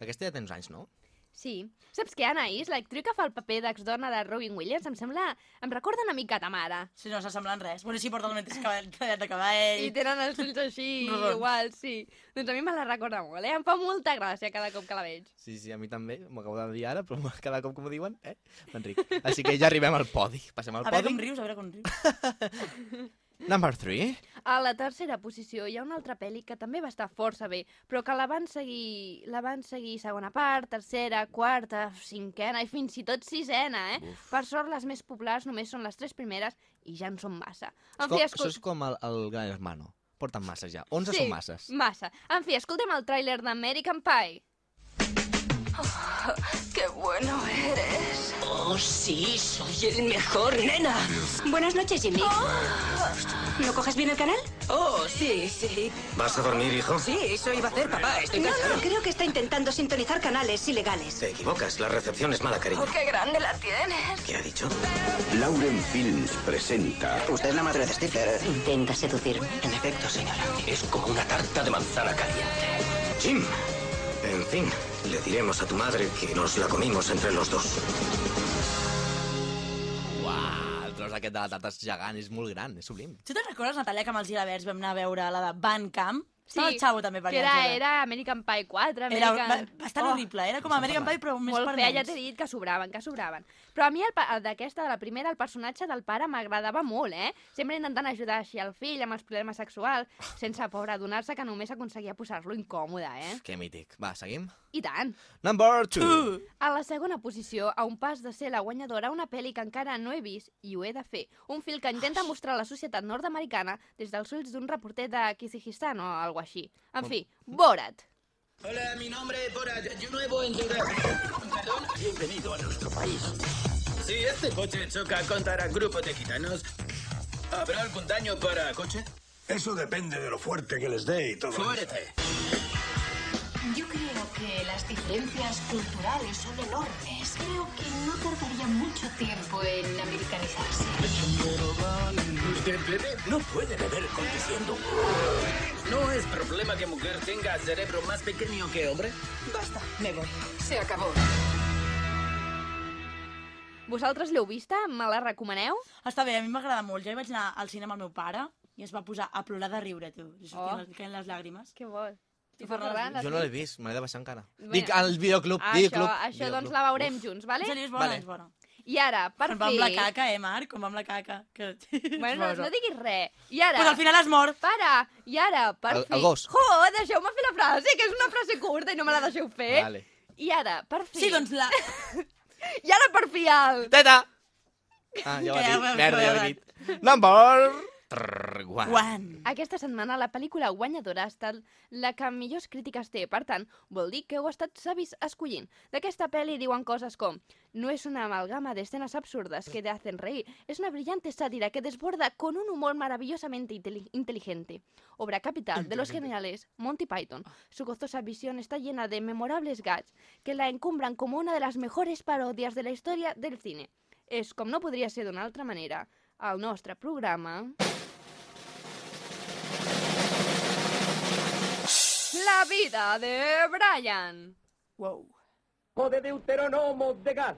Aquesta ja tens anys, no? Sí. Saps què, Anaïs? L'actriu que fa el paper d'exdona de Robin Williams em sembla... em recorda una mica ta mare. Si no s'assemblen res. Bueno, sí, porta el mateix cabell, tallat de cabell. I tenen els ulls així, igual, sí. Doncs a mi me la recorda molt, eh? Em fa molta gràcia cada cop que la veig. Sí, sí, a mi també, m'ho acabo de dir ara, però cada cop que m'ho diuen, eh, m'enric. Així que ja arribem al podi. Passem al A veure podi. com rius, a veure com rius. Number 3. A la tercera posició hi ha una altra pel·li que també va estar força bé, però que la van seguir, la van seguir segona part, tercera, quarta, cinquena i fins i tot sisena, eh? Per sort, les més populars només són les tres primeres i ja en són massa. En Com, fi, Això és com el, el Gran Hermano. Porten masses ja. 11 sí, són masses. massa. En fi, escoltem el tràiler d'American Pie. ¡Qué bueno eres! Oh, sí, soy el mejor, nena. Buenas noches, Jimmy. ¿No coges bien el canal? Oh, sí, sí. ¿Vas a dormir, hijo? Sí, eso iba a hacer, papá. Estoy No, cansado. no, creo que está intentando sintonizar canales ilegales. Te equivocas, la recepción es mala, cariño. ¡Oh, qué grande la tienes! ¿Qué ha dicho? Lauren Films presenta Usted es la madre de Stifler. Intenta seducirme. En efecto, señora. Es como una tarta de manzana caliente. Jim, en fin, le diremos a tu madre que nos la comimos entre los dos. Tros aquest de la tarta és gegant, és molt gran, és sublim. Tu te'n recordes, Natàlia, que amb els Gilabers vam anar a veure la de Van Camp? Estava el Xavo també per que era, era American Pie 4, Era American... ba- bastant horrible, era com American Pie, però més Molt per fea, ja t'he dit que sobraven, que sobraven. Però a mi el el d'aquesta, de la primera, el personatge del pare m'agradava molt, eh? Sempre intentant ajudar així al fill amb els problemes sexuals, sense, pobre, adonar-se que només aconseguia posar-lo incòmode, eh? Que mític. Va, seguim. I tant. Number two. A la segona posició, a un pas de ser la guanyadora, una pel·li que encara no he vist i ho he de fer. Un film que intenta mostrar la societat nord-americana des dels ulls d'un reporter de Kyrgyzstan o algo així. En fi, Borat. Hola, mi nombre es Borat. Yo nuevo en. ¿Perdón? Bienvenido a nuestro país. Si este coche choca contra grupos de gitanos, ¿habrá algún daño para coche? Eso depende de lo fuerte que les dé y todo. eso. Yo creo que las diferencias culturales son enormes. Creo que no tardaría mucho tiempo en americanizarse. ¿Usted bebe? No puede beber conduciendo. ¿No es problema que mujer tenga cerebro más pequeño que hombre? Basta, me voy. Se acabó. Vosaltres l'heu vista? Me la recomaneu? Està bé, a mi m'agrada molt. Jo hi vaig anar al cinema amb el meu pare i es va posar a plorar de riure, tu. I Oh. oh. caien les llàgrimes. Que bo. Tu, Ferran, Jo no l'he vist, me l'he de baixar encara. Bueno. Dic, al videoclub, Això, videoclub. això doncs la veurem junts, vale? Sèrio, és bona, Vale. és bona. I ara, per Com fi... va amb la caca, eh, Marc? Com va amb la caca. Que... Bueno, no, no diguis res. I ara... Pues al final has mort. Para! I ara, per El- fi... el gos. Jo, deixeu-me fer la frase, que és una frase curta i no me la deixeu fer. Vale. I ara, per fi... Sí, doncs la... I ara, per fi, el... Teta! Ah, ja ho Que he ja dit. ho hem Merda, ja ho he dit. Number... Trrr, one. One. Aquesta setmana la pel·lícula guanyadora ha estat la que millors crítiques té, per tant, vol dir que heu estat savis escollint. D'aquesta pel·li diuen coses com no es una amalgama de escenas absurdas que te hacen reír, es una brillante sátira que desborda con un humor maravillosamente inteli- inteligente. Obra capital de los geniales Monty Python. Su gozosa visión está llena de memorables gags que la encumbran como una de las mejores parodias de la historia del cine. És, com no podria ser d'una altra manera, el nostre programa... La vida de Brian. Wow. O de Deuteronomo de Gad.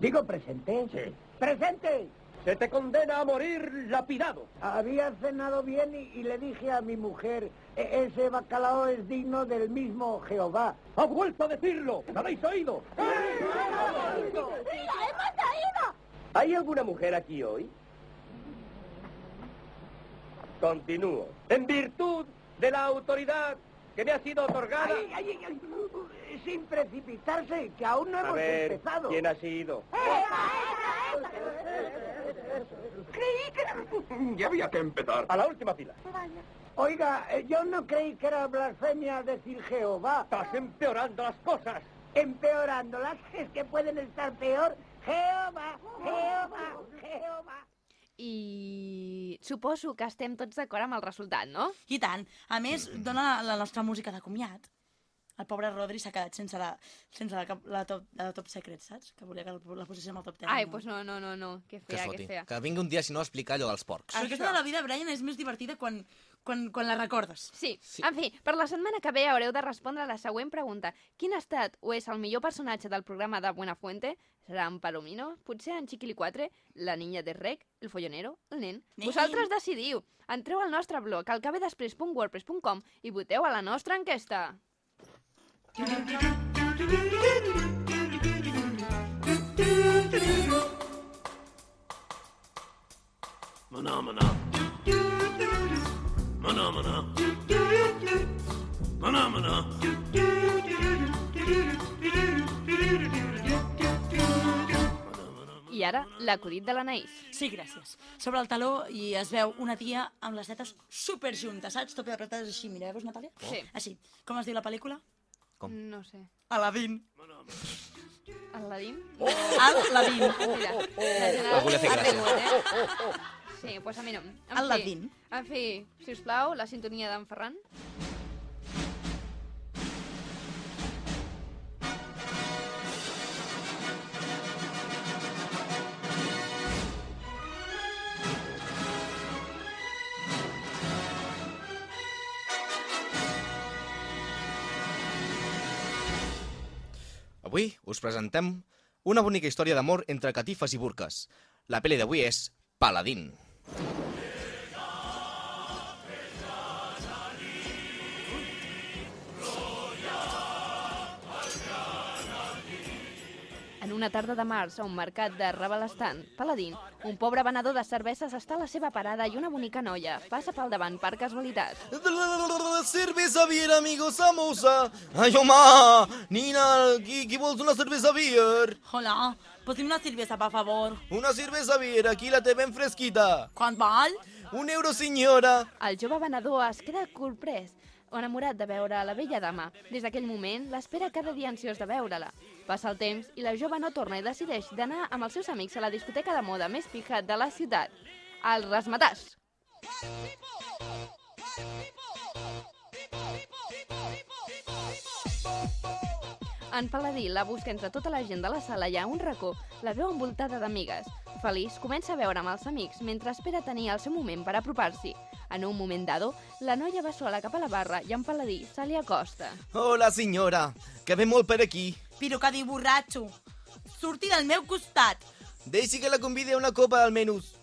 Digo presente. Sí. ¡Presente! Se te condena a morir lapidado. Había cenado bien y, y le dije a mi mujer, "E- ese bacalao es digno del mismo Jehová. ¡Ha vuelto a decirlo! ¿Lo habéis oído? ¿Hay alguna mujer aquí hoy? Continúo. En virtud de la autoridad que me ha sido otorgada... Ay, ay, ay, ay, sin precipitarse, que aún no a hemos ver, empezado. ¿quién ha sido? Creí que era... Ya había que empezar. A la última fila. Oiga, eh, yo no creí que era blasfemia decir Jehová. Estás empeorando las cosas. Empeorándolas, es que pueden estar peor. Jehová, Jehová, Jehová. I suposo que estem tots d'acord amb el resultat, no? I tant. A més, dona la nostra música de comiat. El pobre Rodri s'ha quedat sense la, sense la, la, top, la top secret, saps? Que volia que la, poséssim al top 10. Ai, doncs no, no, no, no. Que Que fea, que foti. fea. Que vingui un dia, si no, a explicar allò dels porcs. Però aquesta de la vida, Brian, és més divertida quan, quan, quan la recordes. Sí. sí, en fi, per la setmana que ve haureu de respondre a la següent pregunta. Quin ha estat o és el millor personatge del programa de Buenafuente? Serà en Palomino? Potser en Chiquili 4? La niña de Rec? El follonero? El nen? Nen. Vosaltres decidiu. Entreu al nostre blog, al cabedesprés.wordpress.com i voteu a la nostra enquesta. Maná, maná. Maná, maná. Maná, maná. I ara, l'acudit de l'Anaïs. Sí, gràcies. Sobre el taló i es veu una tia amb les tetes super juntes, saps? Totes apretades així. Mira, veus, Natàlia? Sí. Així. Com es diu la pel·lícula? Com? No sé. Aladdin. Aladdin? Aladdin. Mira, la gent Algú li ha fet ha gràcia. rigut, eh? Sí, doncs pues a mi no. En fi, Aladdin. En fi, sisplau, la sintonia d'en Ferran. Us presentem una bonica història d'amor entre catifes i burques. La pel·li d'avui és Paladín. Una tarda de març, a un mercat de Rabalestant, Paladín, un pobre venedor de cerveses està a la seva parada i una bonica noia passa pel davant per casualitat. Cerveza beer, amigo, samosa. Ay, home, Nina, qui, qui vols una cervesa beer? Hola, posi'm una cervesa, per favor. Una cervesa beer, aquí la té ben fresquita. Quant val? Un euro, senyora. El jove venedor es queda corprès enamorat de veure la vella dama. Des d'aquell moment, l'espera cada dia ansiós de veure-la. Passa el temps i la jove no torna i decideix d'anar amb els seus amics a la discoteca de moda més pica de la ciutat, el Rasmatàs. En Paladí la busca entre tota la gent de la sala i a un racó la veu envoltada d'amigues. Feliç, comença a veure amb els amics mentre espera tenir el seu moment per apropar-s'hi. En un moment dado, la noia va sola cap a la barra i en Paladí se li acosta. Hola, senyora, que ve molt per aquí. Però que di borratxo. Surti del meu costat. Deixi que la convidi a una copa almenys.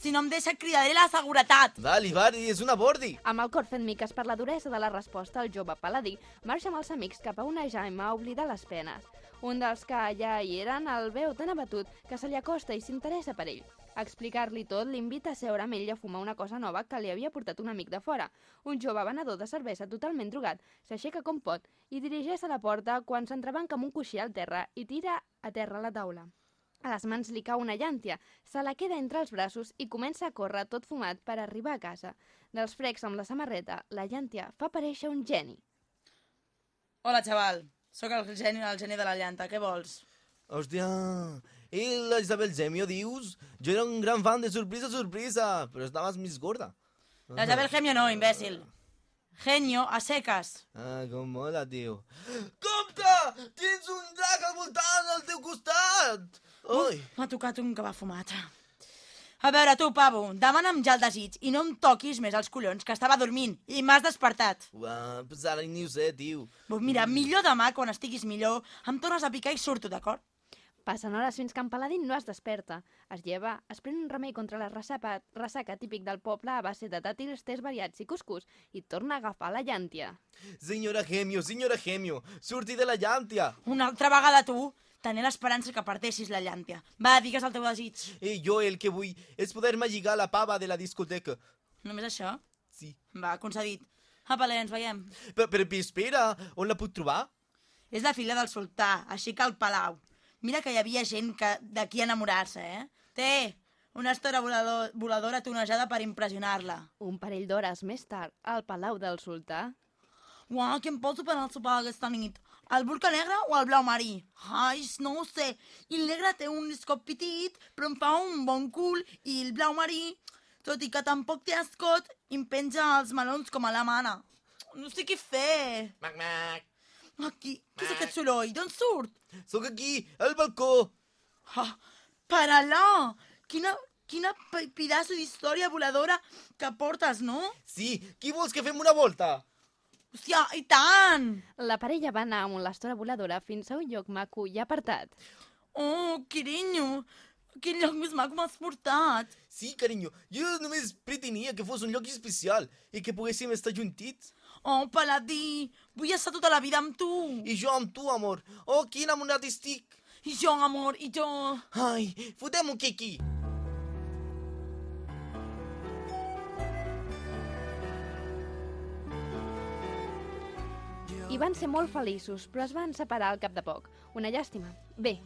Si no em deixa, cridaré la seguretat. Vali, vali, és una bordi. Amb el cor fent miques per la duresa de la resposta, el jove paladí marxa amb els amics cap a una jaima a oblidar les penes. Un dels que allà hi eren el veu tan abatut que se li acosta i s'interessa per ell. A explicar-li tot, l'invita a seure amb ell i a fumar una cosa nova que li havia portat un amic de fora. Un jove venedor de cervesa totalment drogat s'aixeca com pot i dirigeix a la porta quan s'entrebanca amb un coixí al terra i tira a terra la taula. A les mans li cau una llàntia, se la queda entre els braços i comença a córrer tot fumat per arribar a casa. Dels frecs amb la samarreta, la llàntia fa aparèixer un geni. Hola, xaval. Sóc el geni, el geni de la llanta. Què vols? Hòstia, i la Isabel Gemio, dius? Jo era un gran fan de Sorpresa, Sorpresa, però estaves més gorda. La Isabel Gemio no, imbècil. Genio a secas. Ah, com mola, tio. Compte! Tens un drac al voltant al teu costat! Ui. M'ha tocat un que va fumat. A veure, tu, pavo, demana'm ja el desig i no em toquis més els collons, que estava dormint i m'has despertat. Uah, pues ara ni ho sé, tio. Pues mira, millor demà, quan estiguis millor, em tornes a picar i surto, d'acord? Passen hores fins que en Paladín no es desperta. Es lleva, es pren un remei contra la ressaca, ressaca típic del poble a base de dàtils, tés variats i cuscús i torna a agafar la llàntia. Senyora Gemio, senyora Gemio, surti de la llàntia. Una altra vegada tu, tenia l'esperança que partessis la llàntia. Va, digues el teu desig. I jo el que vull és poder-me lligar la pava de la discoteca. Només això? Sí. Va, concedit. Apa, ens veiem. Però, però espera, on la puc trobar? És la filla del sultà, així que al palau. Mira que hi havia gent que d'aquí enamorar-se, eh? Té, una estora volador, voladora tonejada per impressionar-la. Un parell d'hores més tard, al palau del sultà... Uau, què em poso per al sopar aquesta nit? El burca negre o el blau marí? Ai, no ho sé. I el negre té un escot petit, però em fa un bon cul. I el blau marí, tot i que tampoc té escot, em penja els melons com a la mana. No sé què fer. Mac, mac. Aquí, què és aquest soroll? D'on surt? Sóc aquí, al balcó. Ah, per allà! Quina, quina pe- pedaço d'història voladora que portes, no? Sí, qui vols que fem una volta? Hòstia, i tant! La parella va anar amb l'estora voladora fins a un lloc maco i apartat. Oh, carinyo, quin lloc més maco m'has portat. Sí, carinyo, jo només pretenia que fos un lloc especial i que poguéssim estar juntits. Oh, paladí, vull estar tota la vida amb tu. I jo amb tu, amor. Oh, quin enamorat estic. I jo, amor, i jo... Ai, fotem un quiqui. I van ser molt feliços, però es van separar al cap de poc. Una llàstima. Bé,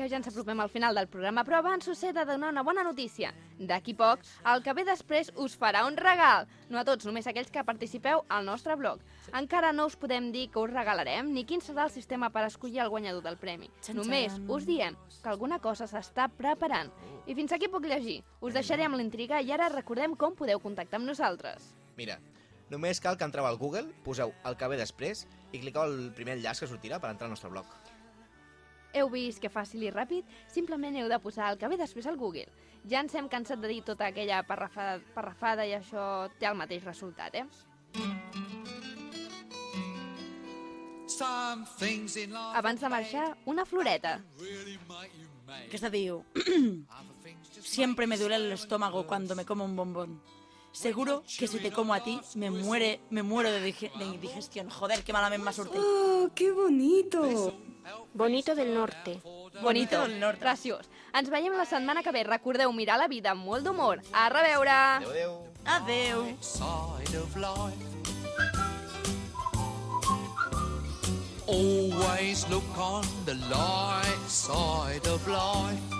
que ja ens apropem al final del programa, però abans us he de donar una bona notícia. D'aquí poc, el que ve després us farà un regal. No a tots, només a aquells que participeu al nostre blog. Encara no us podem dir que us regalarem ni quin serà el sistema per escollir el guanyador del premi. Només us diem que alguna cosa s'està preparant. I fins aquí puc llegir. Us deixaré amb l'intriga i ara recordem com podeu contactar amb nosaltres. Mira, només cal que entreu al Google, poseu el que ve després i cliqueu el primer enllaç que sortirà per entrar al nostre blog. Heu vist que fàcil i ràpid? Simplement heu de posar el que ve després al Google. Ja ens hem cansat de dir tota aquella parrafada, parrafada i això té el mateix resultat, eh? Abans de marxar, una floreta. Aquesta diu... Siempre me duele el estómago cuando me como un bombón. Seguro que si te como a ti, me muere, me muero de, de indigestión. Joder, qué m'ha sortit. ¡Oh, qué bonito! Bonito del norte. Bonito. del norte. Graciós. Ens veiem la setmana que ve. Recordeu mirar la vida amb molt d'humor. A reveure! Always look on the light side of life.